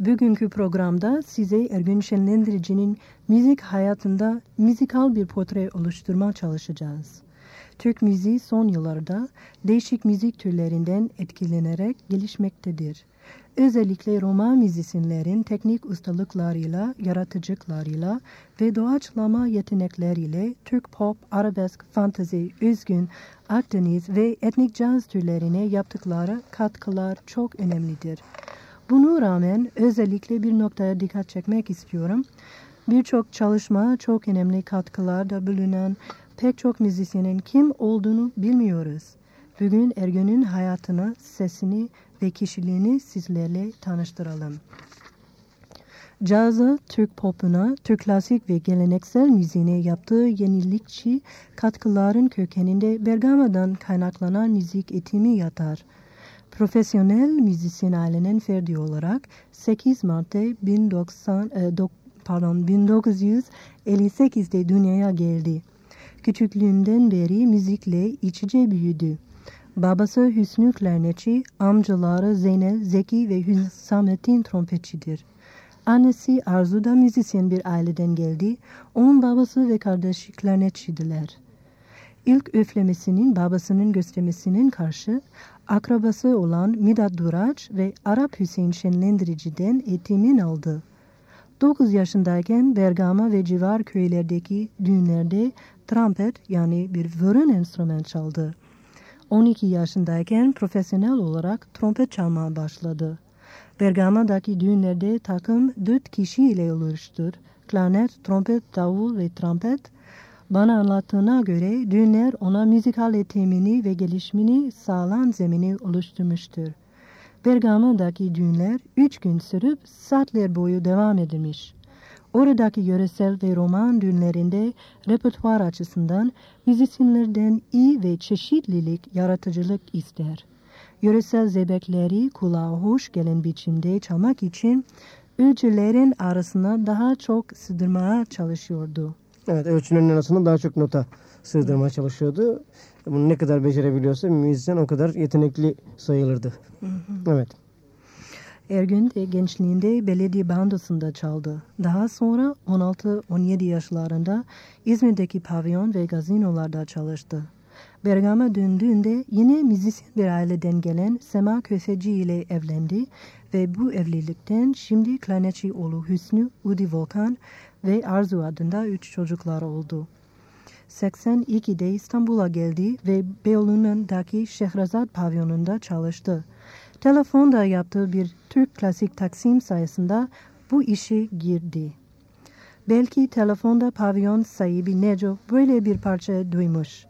Bugünkü programda size Ergün Şenlendirici'nin müzik hayatında müzikal bir portre oluşturma çalışacağız. Türk müziği son yıllarda değişik müzik türlerinden etkilenerek gelişmektedir. Özellikle Roma müzisyenlerin teknik ustalıklarıyla, yaratıcılıklarıyla ve doğaçlama yetenekleriyle Türk pop, arabesk, fantezi, üzgün, Akdeniz ve etnik caz türlerine yaptıkları katkılar çok önemlidir. Buna rağmen özellikle bir noktaya dikkat çekmek istiyorum. Birçok çalışma çok önemli katkılarda bulunan pek çok müzisyenin kim olduğunu bilmiyoruz. Bugün Ergün'ün hayatını, sesini ve kişiliğini sizlerle tanıştıralım. Cazı, Türk popuna, Türk klasik ve geleneksel müziğine yaptığı yenilikçi katkıların kökeninde Bergama'dan kaynaklanan müzik etimi yatar. Profesyonel müzisyen ailenin ferdi olarak 8 Mart'ta 1990, e, dok, pardon, 1958'de dünyaya geldi. Küçüklüğünden beri müzikle iç içe büyüdü. Babası Hüsnü klarnetçi, amcaları Zeynel, Zeki ve Hüsamettin trompetçidir. Annesi Arzu da müzisyen bir aileden geldi. Onun babası ve kardeşi klarnetçidiler. İlk üflemesinin babasının göstermesinin karşı akrabası olan Midat Duraç ve Arap Hüseyin Şenlendirici'den eğitimin aldı. 9 yaşındayken Bergama ve civar köylerdeki düğünlerde trompet yani bir vurun enstrüman çaldı. 12 yaşındayken profesyonel olarak trompet çalmaya başladı. Bergama'daki düğünlerde takım 4 kişi ile oluştur. Klarnet, trompet, davul ve trompet. Bana anlattığına göre düğünler ona müzikal eğitimini ve gelişimini sağlayan zemini oluşturmuştur. Bergama'daki düğünler 3 gün sürüp saatler boyu devam edilmiş. Oradaki yöresel ve roman düğünlerinde repertuar açısından müzisyenlerden iyi ve çeşitlilik, yaratıcılık ister. Yöresel zebekleri kulağa hoş gelen biçimde çalmak için ölçülerin arasına daha çok sığdırmaya çalışıyordu. Evet ölçülerin arasında daha çok nota sığdırmaya çalışıyordu. Bunu ne kadar becerebiliyorsa müzisyen o kadar yetenekli sayılırdı. Evet. Ergün de gençliğinde belediye bandosunda çaldı. Daha sonra 16-17 yaşlarında İzmir'deki pavyon ve gazinolarda çalıştı. Bergama döndüğünde yine müzisyen bir aileden gelen Sema Köseci ile evlendi ve bu evlilikten şimdi klarnetçi oğlu Hüsnü, Udi Volkan ve Arzu adında üç çocuklar oldu. 82'de İstanbul'a geldi ve Beyoğlu'ndaki Şehrazat pavyonunda çalıştı. Telefonda yaptığı bir Türk klasik taksim sayesinde bu işe girdi. Belki telefonda pavyon sahibi Neco böyle bir parça duymuş.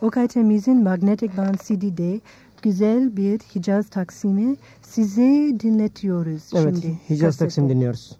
Okay Temiz'in Magnetic Band CD'de güzel bir Hicaz Taksim'i size dinletiyoruz Evet şimdi. Hicaz Kasete. Taksim dinliyoruz.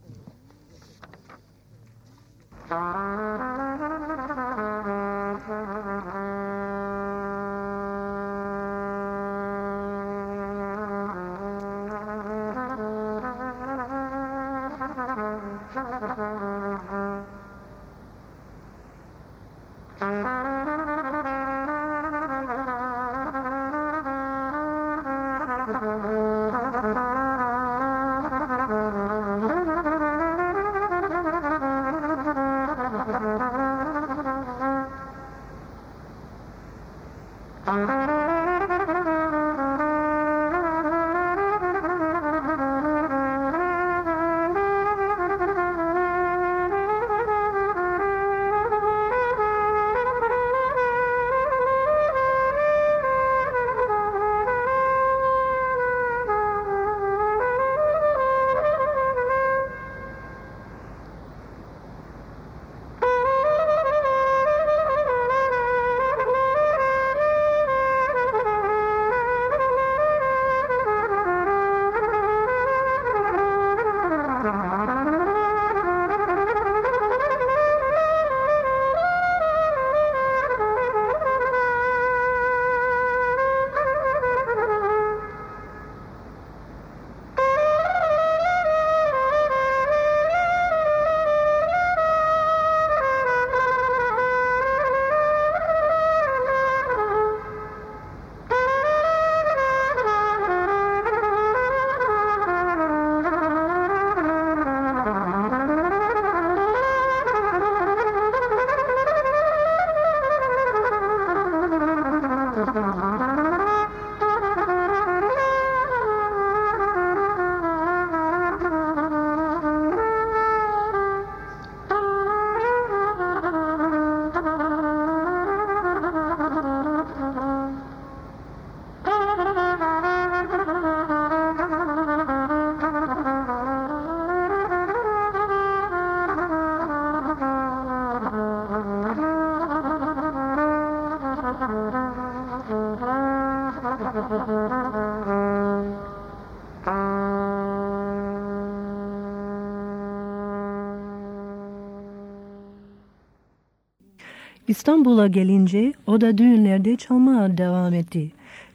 İstanbul'a gelince o da düğünlerde çalmaya devam etti.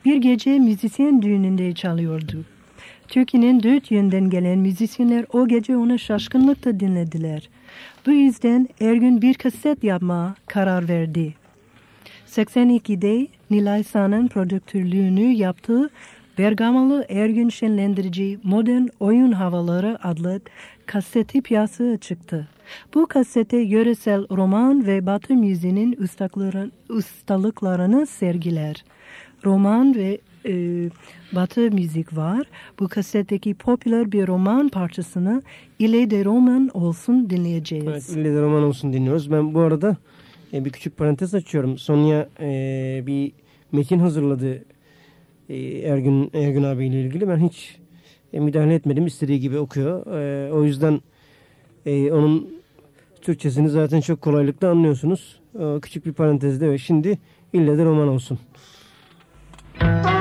Bir gece müzisyen düğününde çalıyordu. Türkiye'nin dört yönden gelen müzisyenler o gece onu şaşkınlıkla dinlediler. Bu yüzden Ergün bir kaset yapma karar verdi. 82'de Nilay San'ın prodüktörlüğünü yaptığı Bergamalı Ergün Şenlendirici Modern Oyun Havaları adlı kaseti piyasaya çıktı. Bu kasete yöresel roman ve batı müziğinin ustalıklarını sergiler. Roman ve e, batı müzik var. Bu kasetteki popüler bir roman parçasını İle de Roman olsun dinleyeceğiz. Evet, İle de Roman olsun dinliyoruz. Ben bu arada e, bir küçük parantez açıyorum. Sonya e, bir metin hazırladı e, Ergün, Ergün abiyle ilgili. Ben hiç e, müdahale etmedim. İstediği gibi okuyor. E, o yüzden e, onun Türkçesini zaten çok kolaylıkla anlıyorsunuz. E, küçük bir parantezde ve şimdi ille de roman olsun. Müzik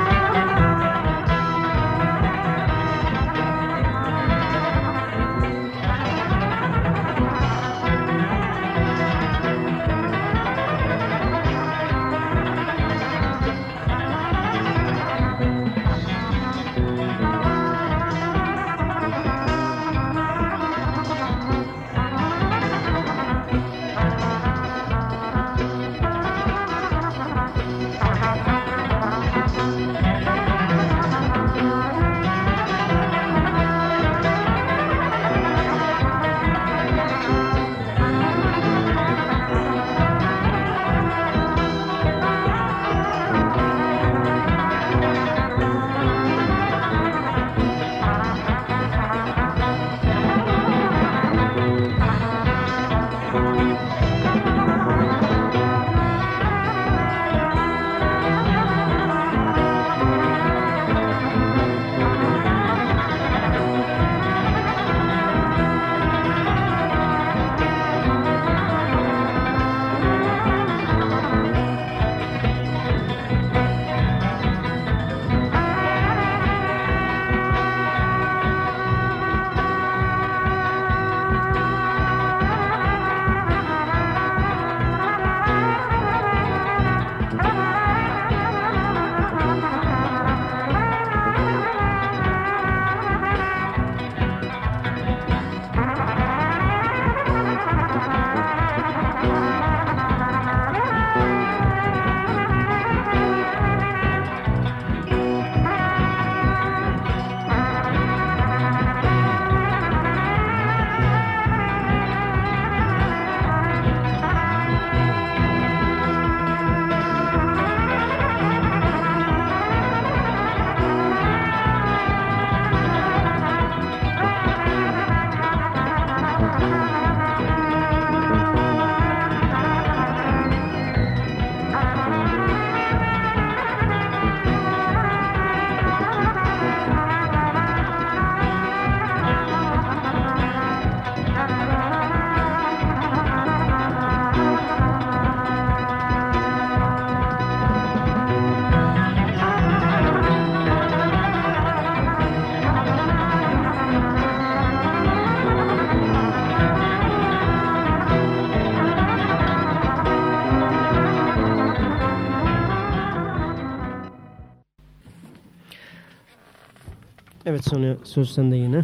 Evet Sonya söz sende yine.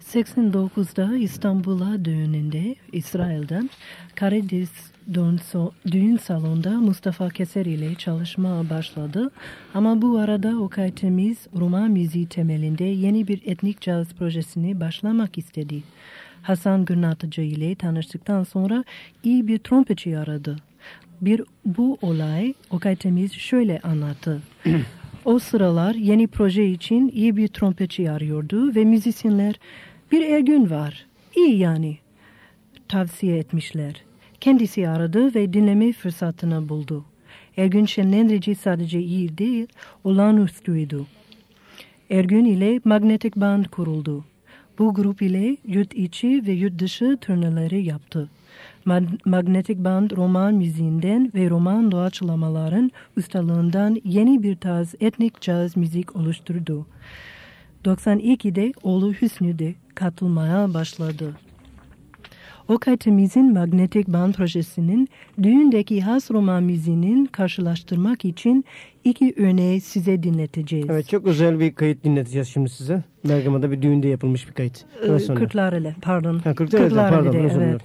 89'da İstanbul'a dönünde İsrail'den Karadeniz düğün salonunda Mustafa Keser ile çalışmaya başladı. Ama bu arada Okay Temiz Roman müziği temelinde yeni bir etnik caz projesini başlamak istedi. Hasan Gürnatıcı ile tanıştıktan sonra iyi bir trompetçi aradı. Bir bu olay Okay Temiz şöyle anlattı. O sıralar yeni proje için iyi bir trompetçi arıyordu ve müzisyenler bir Ergün var. İyi yani. Tavsiye etmişler. Kendisi aradı ve dinleme fırsatını buldu. Ergün şenlendirici sadece iyi değil, olağanüstüydü. Ergün ile Magnetic Band kuruldu. Bu grup ile yurt içi ve yurt dışı turneleri yaptı. Mag- Magnetic Band roman müziğinden ve roman doğaçlamaların ustalığından yeni bir tarz etnik caz müzik oluşturdu. 92'de oğlu Hüsnü de katılmaya başladı. Okay Temiz'in Magnetic Band projesinin düğündeki has roman müziğinin karşılaştırmak için iki örneği size dinleteceğiz. Evet çok özel bir kayıt dinleteceğiz şimdi size. Bergama'da bir düğünde yapılmış bir kayıt. Ee. Kırklareli pardon. Ha, Kırklareli'de, pardon, evet.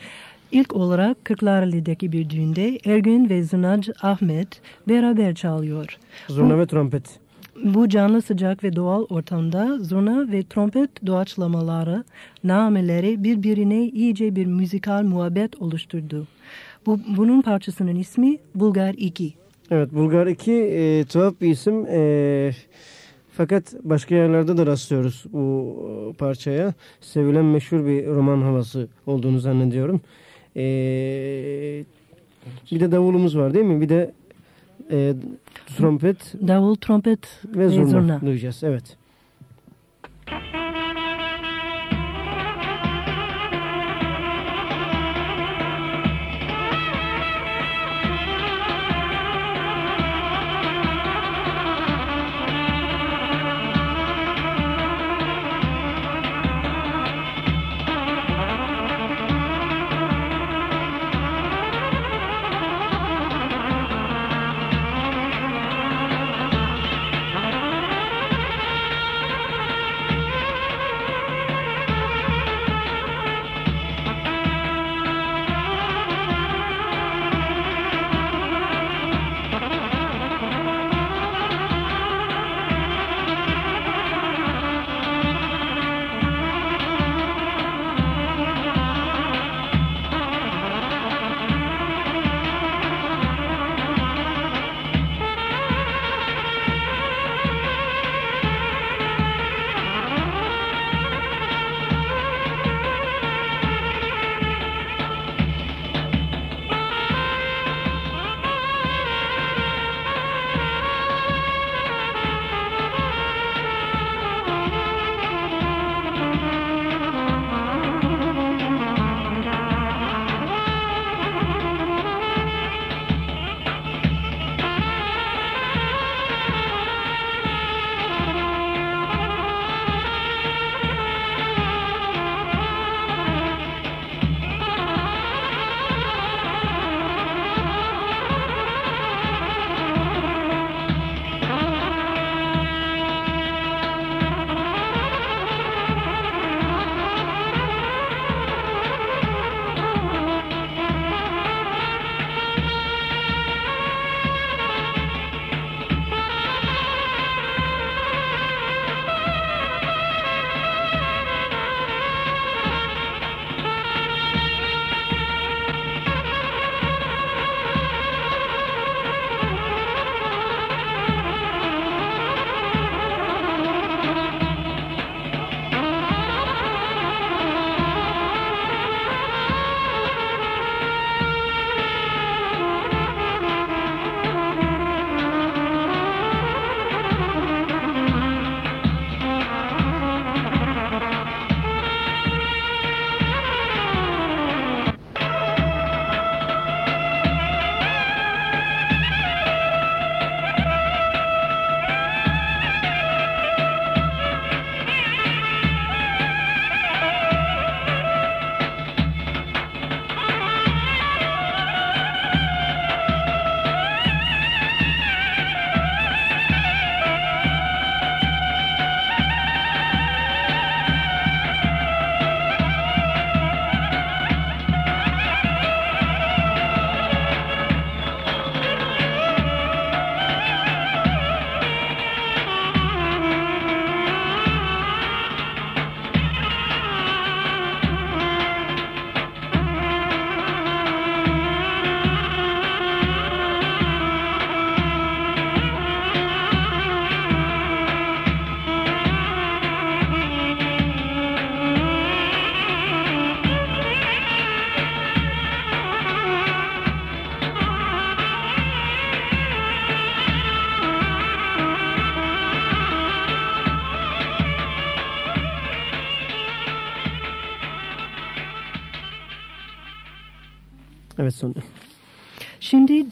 İlk olarak Kırklareli'deki bir düğünde Ergün ve Zınacı Ahmet beraber çalıyor. Zurna ve trompet. Bu canlı sıcak ve doğal ortamda zurna ve trompet doğaçlamaları, nameleri birbirine iyice bir müzikal muhabbet oluşturdu. Bu, bunun parçasının ismi Bulgar 2. Evet Bulgar 2 e, tuhaf bir isim. E, fakat başka yerlerde de rastlıyoruz bu e, parçaya. Sevilen meşhur bir roman havası olduğunu zannediyorum. E, bir de davulumuz var değil mi? Bir de e, trompet Davul, trompet ve ve zurna, zurna. duyacağız. Evet. Evet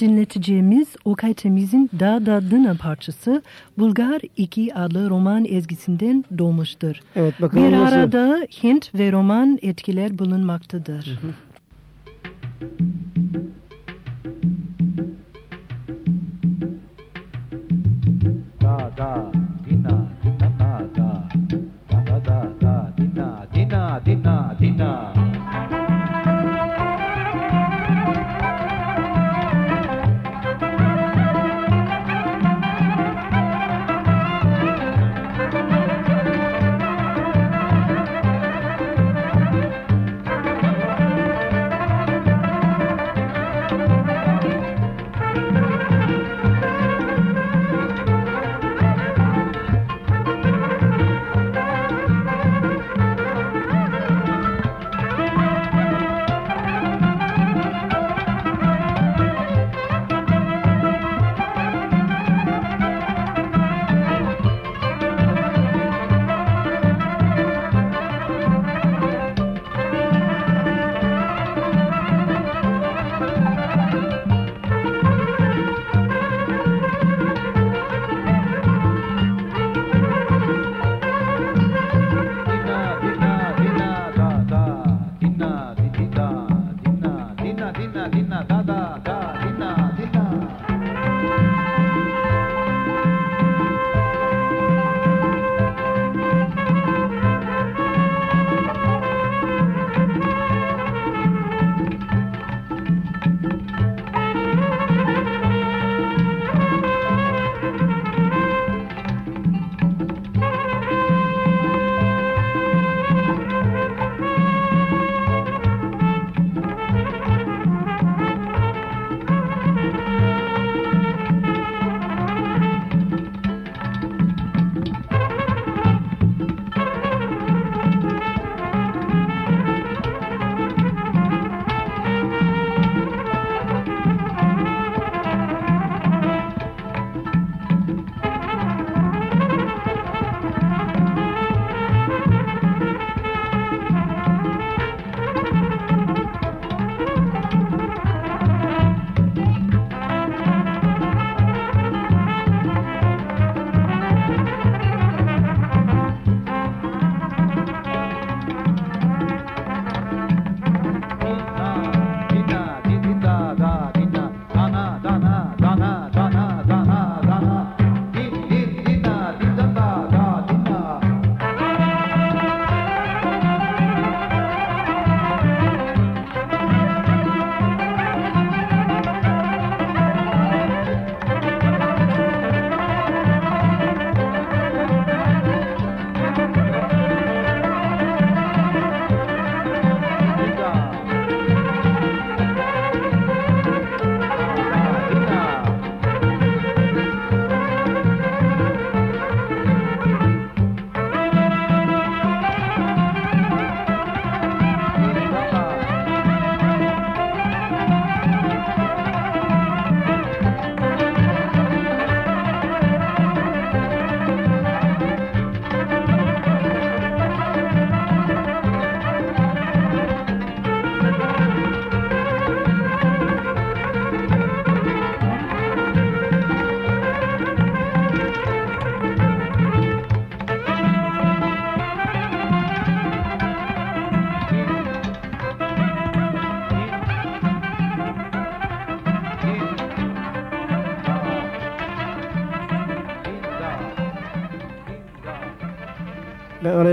dinleteceğimiz Okay Temiz'in Da Da Dına parçası Bulgar 2 adlı roman ezgisinden doğmuştur. Evet bakalım Bir nasıl? arada Hint ve roman etkiler bulunmaktadır. da da dina dina da da da da da da dina dina dina dina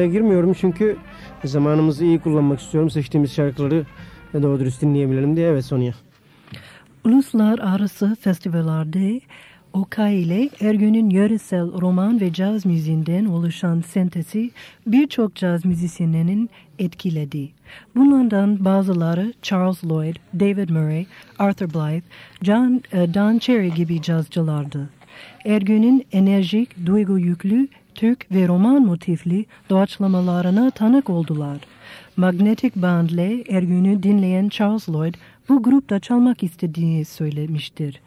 Ben araya girmiyorum çünkü zamanımızı iyi kullanmak istiyorum. Seçtiğimiz şarkıları doğru dürüst dinleyebilelim diye. Evet Sonya. Uluslararası festivallerde Okay ile Ergün'ün yöresel roman ve caz müziğinden oluşan sentezi birçok caz müzisyeninin etkiledi. Bunlardan bazıları Charles Lloyd, David Murray, Arthur Blythe, John, e, Don Cherry gibi cazcılardı. Ergün'ün enerjik, duygu yüklü, Türk ve roman motifli doğaçlamalarına tanık oldular. Magnetic Band ile Ergün'ü dinleyen Charles Lloyd bu grupta çalmak istediğini söylemiştir.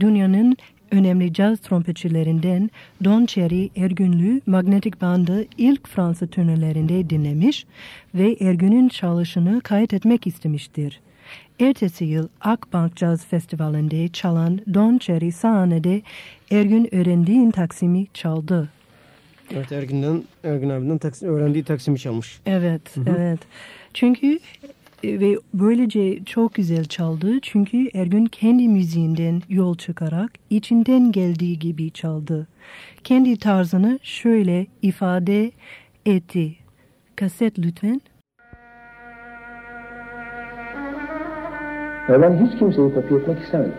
Dünyanın önemli caz trompetçilerinden Don Cherry Ergünlü Magnetic Band'ı ilk Fransa turnelerinde dinlemiş ve Ergün'ün çalışını kaydetmek istemiştir. Ertesi yıl Akbank Jazz Festivali'nde çalan Don Cherry sahnede Ergün Öğrendiğin Taksim'i çaldı. Evet Ergün'den, Ergün abiden Taksim, öğrendiği Taksim'i çalmış. Evet, evet. Çünkü e, ve böylece çok güzel çaldı. Çünkü Ergün kendi müziğinden yol çıkarak içinden geldiği gibi çaldı. Kendi tarzını şöyle ifade etti. Kaset lütfen. Ve ben hiç kimseyi kopya etmek istemedim.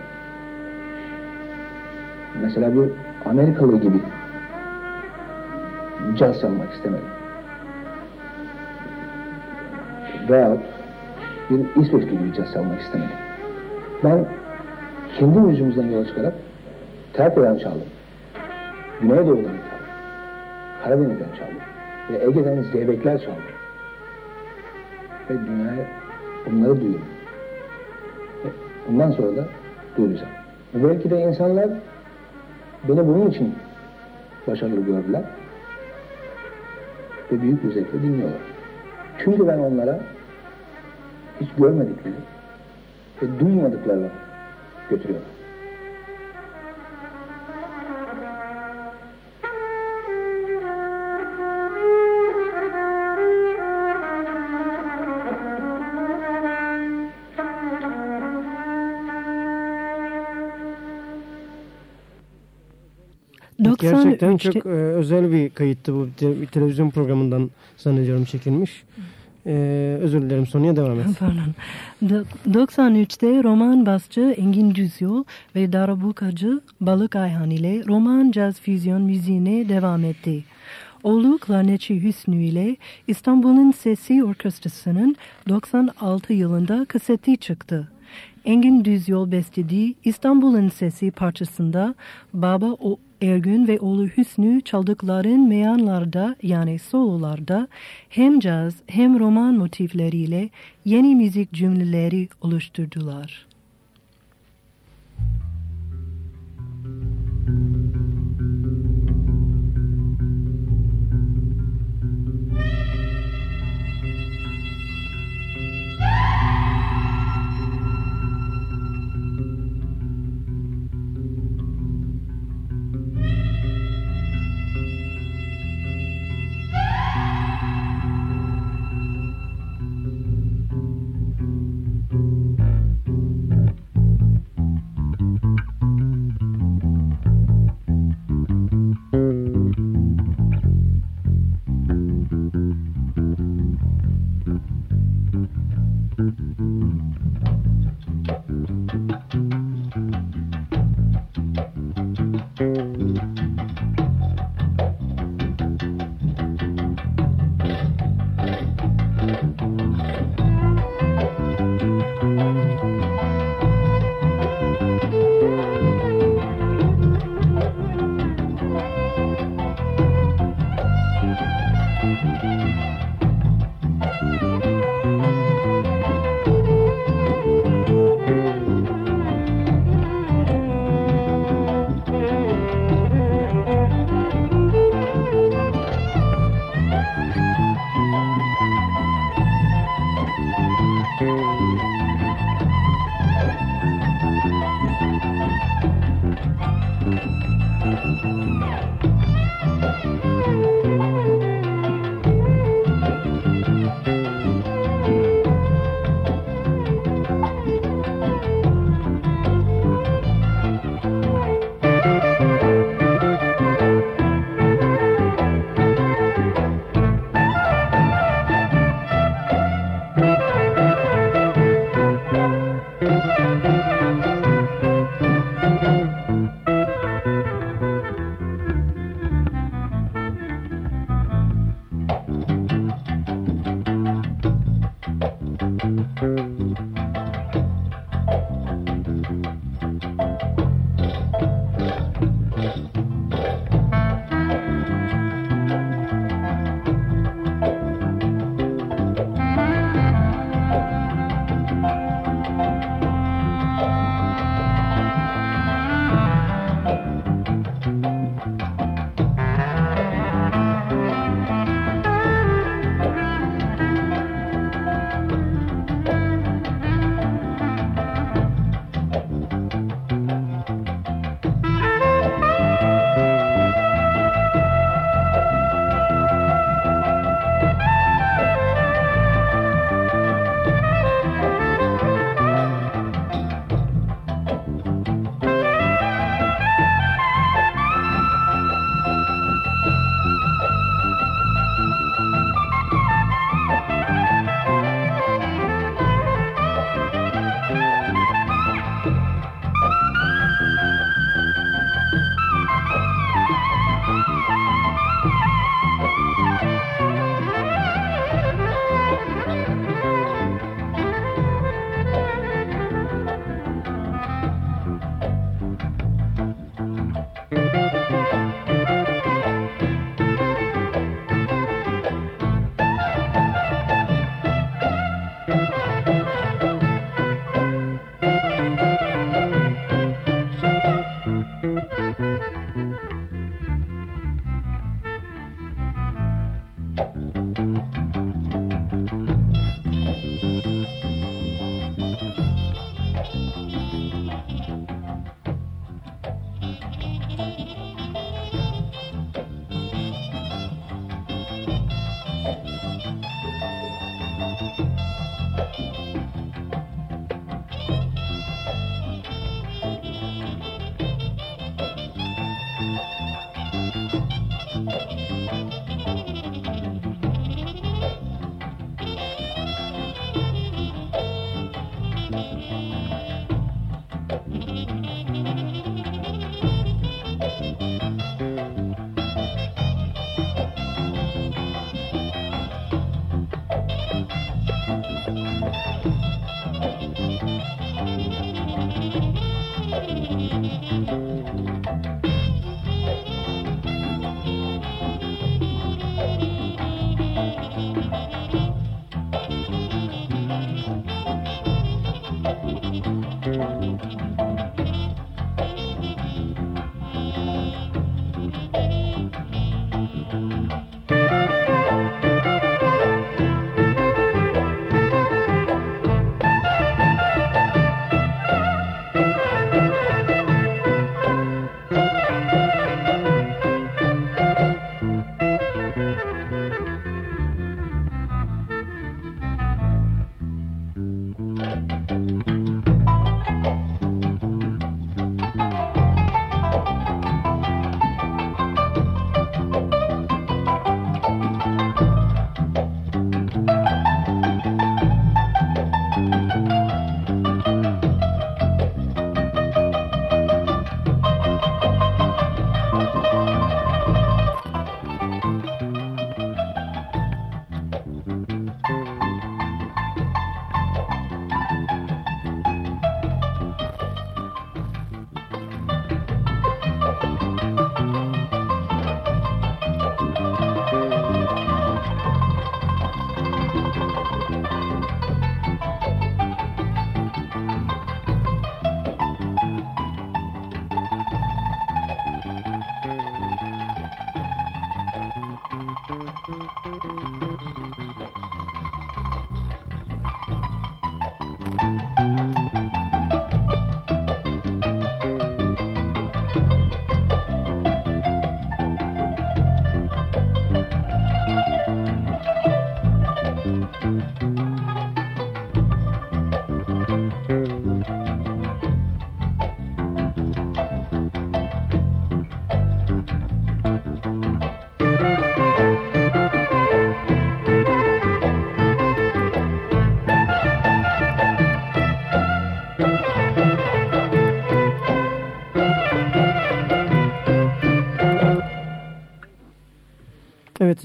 Mesela bir Amerikalı gibi caz çalmak istemedim. Veyahut bir İsveçli gibi caz çalmak istemedim. Ben kendi müziğimizden yola çıkarak Trakya'dan çaldım. Güneydoğu'dan çaldım. Karadeniz'den çaldım. Ve Ege'den zeybekler çaldım. Ve dünyaya bunları duyuyorum. Bundan sonra da duyuracağım. Ve belki de insanlar beni bunun için başarılı gördüler. Ve büyük bir zevkle dinliyorlar. Çünkü ben onlara hiç görmedikleri ve duymadıklarını götürüyorum. Gerçekten 93'te çok e, özel bir kayıttı bu. Bir televizyon programından zannediyorum çekilmiş. E, özür dilerim Sonya devam et. Pardon. Do- 93'te roman basçı Engin Düzyol ve darbukacı Balık Ayhan ile roman caz füzyon müziğine devam etti. Oğlu klarnetçi Hüsnü ile İstanbul'un Sesi Orkestrası'nın 96 yılında kaseti çıktı. Engin Düzyol bestlediği İstanbul'un Sesi parçasında Baba o Ergün ve oğlu Hüsnü çaldıkların meyanlarda yani sololarda hem caz hem roman motifleriyle yeni müzik cümleleri oluşturdular.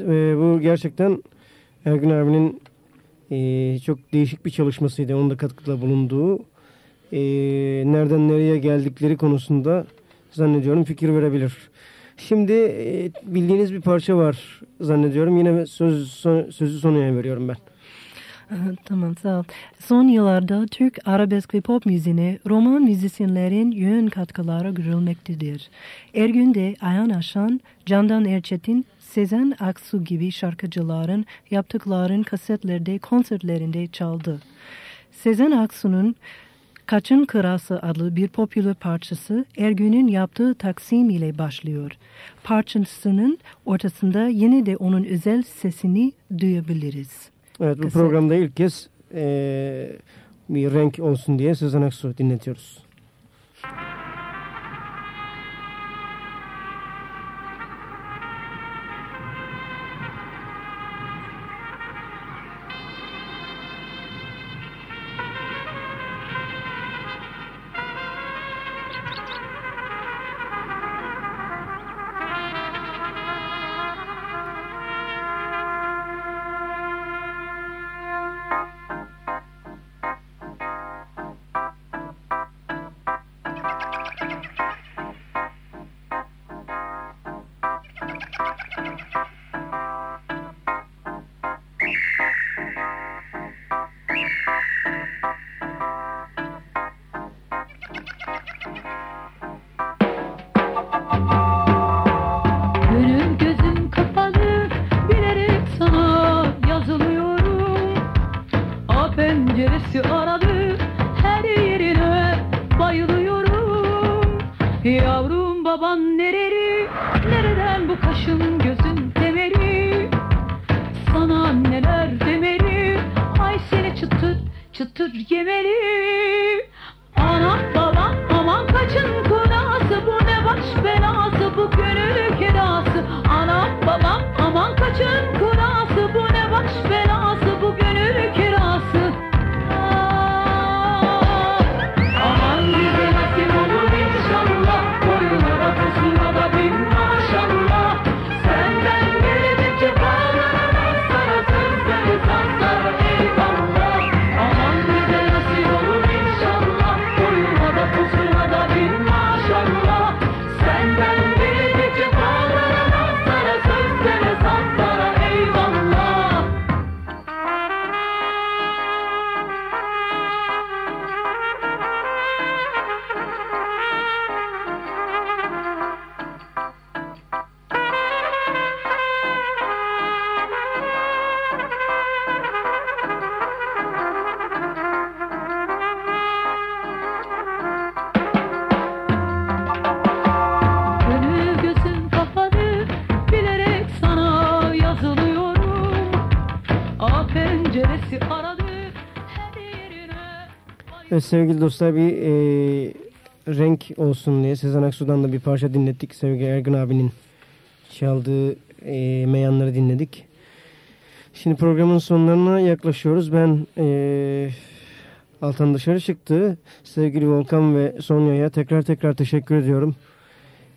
E, bu gerçekten Ergün abinin e, çok değişik bir çalışmasıydı. Onun da katkıda bulunduğu e, nereden nereye geldikleri konusunda zannediyorum fikir verebilir. Şimdi e, bildiğiniz bir parça var zannediyorum. Yine söz, son, sözü Sonya'ya veriyorum ben. Aha, Tamam sağ ol. Son yıllarda Türk arabesk ve pop müziğine roman müzisyenlerin yön katkıları görülmektedir. Ergün'de Ayhan Aşan, Candan Erçetin, Sezen Aksu gibi şarkıcıların yaptıkların kasetlerde, konserlerinde çaldı. Sezen Aksu'nun Kaçın Kırası adlı bir popüler parçası Ergün'ün yaptığı taksim ile başlıyor. Parçasının ortasında yine de onun özel sesini duyabiliriz. Evet bu Kısa. programda ilk kez e, bir renk olsun diye Sezen Aksu dinletiyoruz. Evet sevgili dostlar bir e, renk olsun diye Sezen Aksu'dan da bir parça dinlettik. Sevgili Ergün abinin çaldığı e, meyanları dinledik. Şimdi programın sonlarına yaklaşıyoruz. Ben e, Altan dışarı çıktı. Sevgili Volkan ve Sonya'ya tekrar tekrar teşekkür ediyorum.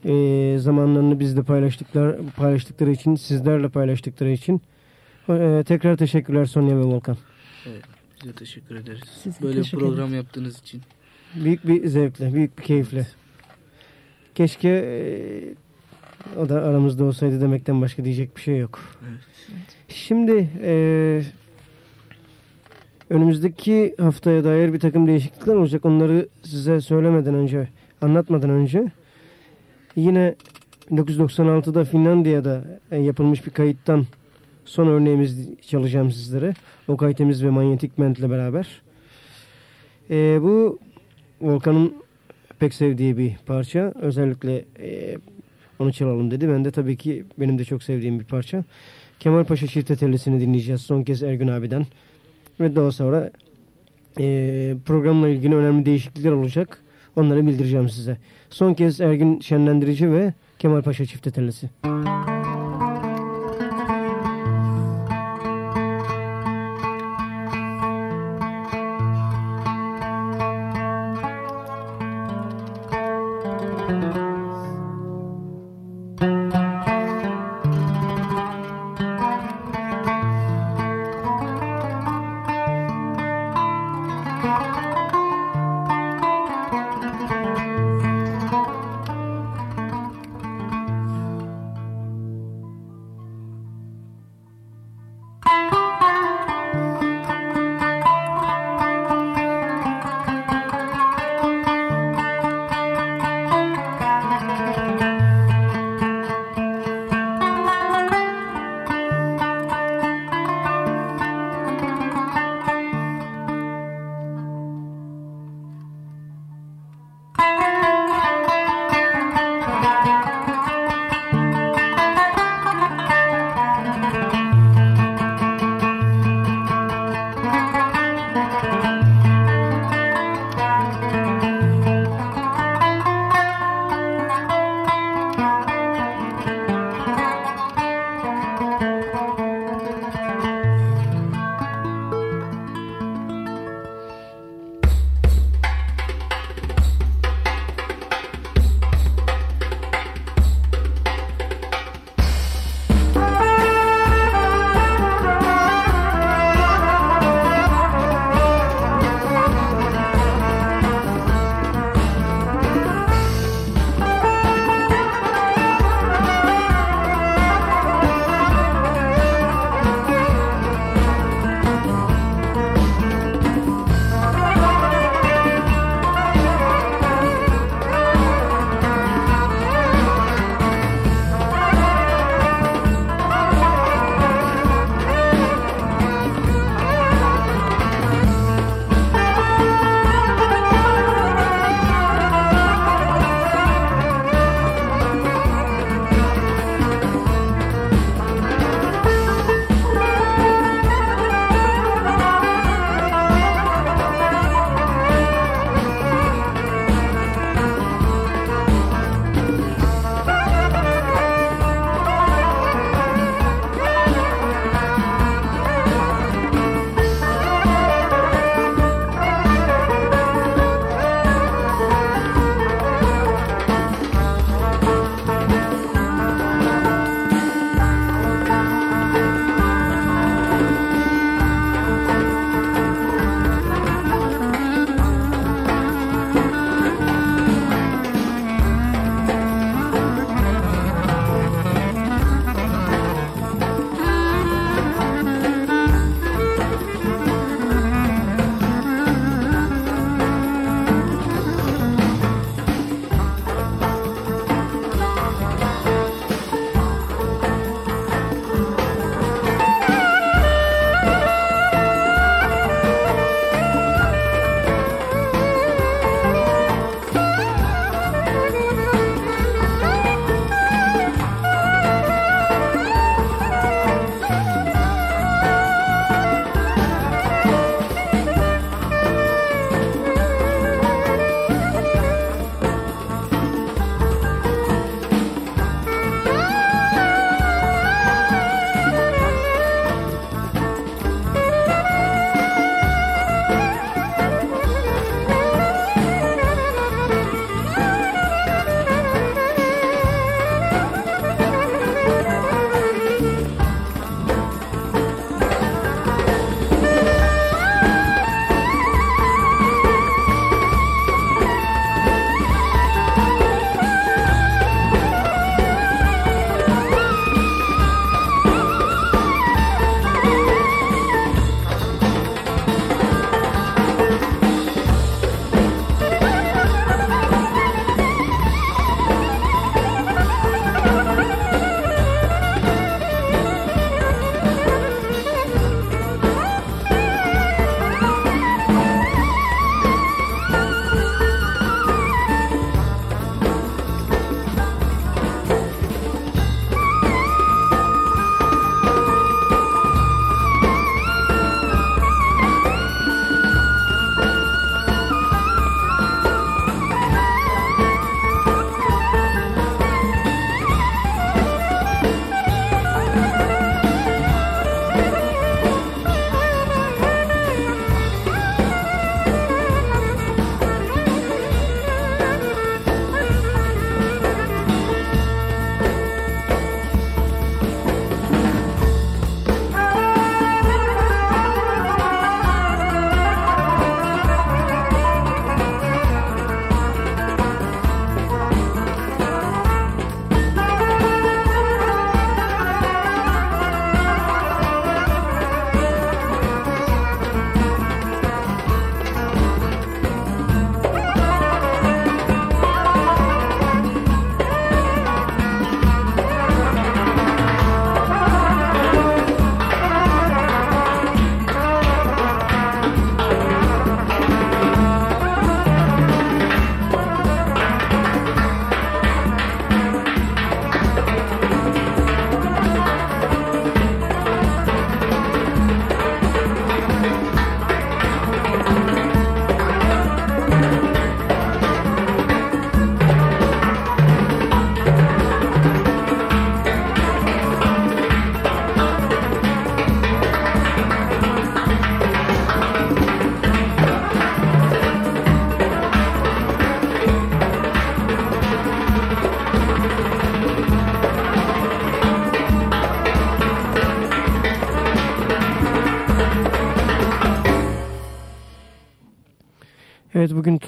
E, zamanlarını bizle paylaştıklar, paylaştıkları için, sizlerle paylaştıkları için. E, tekrar teşekkürler Sonya ve Volkan. Size teşekkür ederiz. Size Böyle teşekkür program ederiz. yaptığınız için. Büyük bir zevkle, büyük bir keyifle. Keşke e, o da aramızda olsaydı demekten başka diyecek bir şey yok. Şimdi e, önümüzdeki haftaya dair bir takım değişiklikler olacak. Onları size söylemeden önce, anlatmadan önce yine 1996'da Finlandiya'da e, yapılmış bir kayıttan son örneğimiz çalacağım sizlere. O kayıtımız ve Manyetik Ment'le beraber. E, bu Volkan'ın pek sevdiği bir parça. Özellikle e, onu çalalım dedi. Ben de tabii ki benim de çok sevdiğim bir parça. Kemal Paşa Çifte Tellisi'ni dinleyeceğiz son kez Ergün abiden. Ve daha sonra e, programla ilgili önemli değişiklikler olacak. Onları bildireceğim size. Son kez Ergün Şenlendirici ve Kemal Paşa Çifte Tellisi.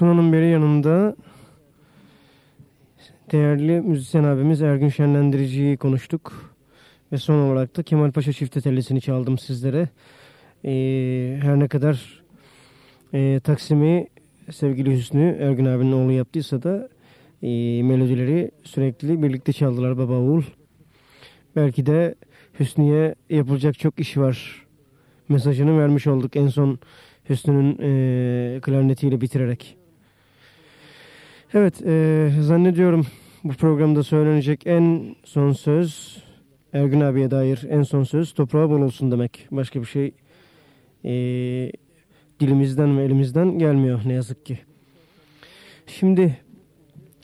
Tuna'nın beri yanında değerli müzisyen abimiz Ergün Şenlendirici'yi konuştuk. Ve son olarak da Kemal Paşa çifte tellisini çaldım sizlere. Ee, her ne kadar e, Taksim'i sevgili Hüsnü Ergün abinin oğlu yaptıysa da e, melodileri sürekli birlikte çaldılar baba oğul. Belki de Hüsnü'ye yapılacak çok iş var mesajını vermiş olduk en son Hüsnü'nün e, klarnetiyle bitirerek. Evet e, zannediyorum bu programda söylenecek en son söz Ergün abiye dair en son söz toprağa bol olsun demek. Başka bir şey e, dilimizden ve elimizden gelmiyor ne yazık ki. Şimdi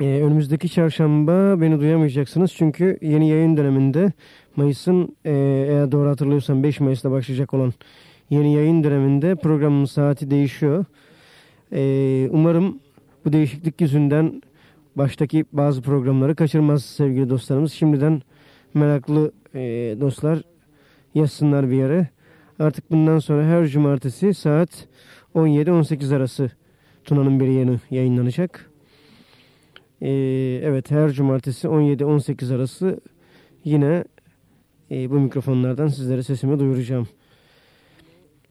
e, önümüzdeki çarşamba beni duyamayacaksınız çünkü yeni yayın döneminde Mayıs'ın e, eğer doğru hatırlıyorsam 5 Mayıs'ta başlayacak olan yeni yayın döneminde programın saati değişiyor. E, umarım bu değişiklik yüzünden baştaki bazı programları kaçırmaz sevgili dostlarımız. Şimdiden meraklı e, dostlar yazsınlar bir yere. Artık bundan sonra her cumartesi saat 17-18 arası Tuna'nın bir yeni yayınlanacak. Ee, evet her cumartesi 17-18 arası yine e, bu mikrofonlardan sizlere sesimi duyuracağım.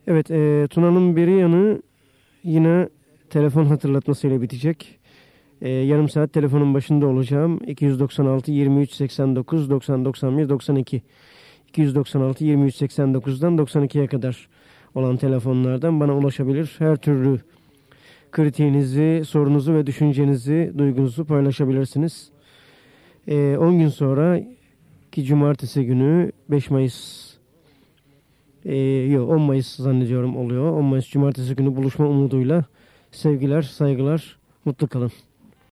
Evet e, Tuna'nın bir yanı yine telefon hatırlatmasıyla bitecek. E, yarım saat telefonun başında olacağım. 296 23 89 90 91 92 296 23 89'dan 92'ye kadar olan telefonlardan bana ulaşabilir. Her türlü kritiğinizi, sorunuzu ve düşüncenizi, duygunuzu paylaşabilirsiniz. Ee, 10 gün sonra ki cumartesi günü 5 Mayıs e, yok 10 Mayıs zannediyorum oluyor. 10 Mayıs cumartesi günü buluşma umuduyla sevgiler, saygılar, mutlu kalın.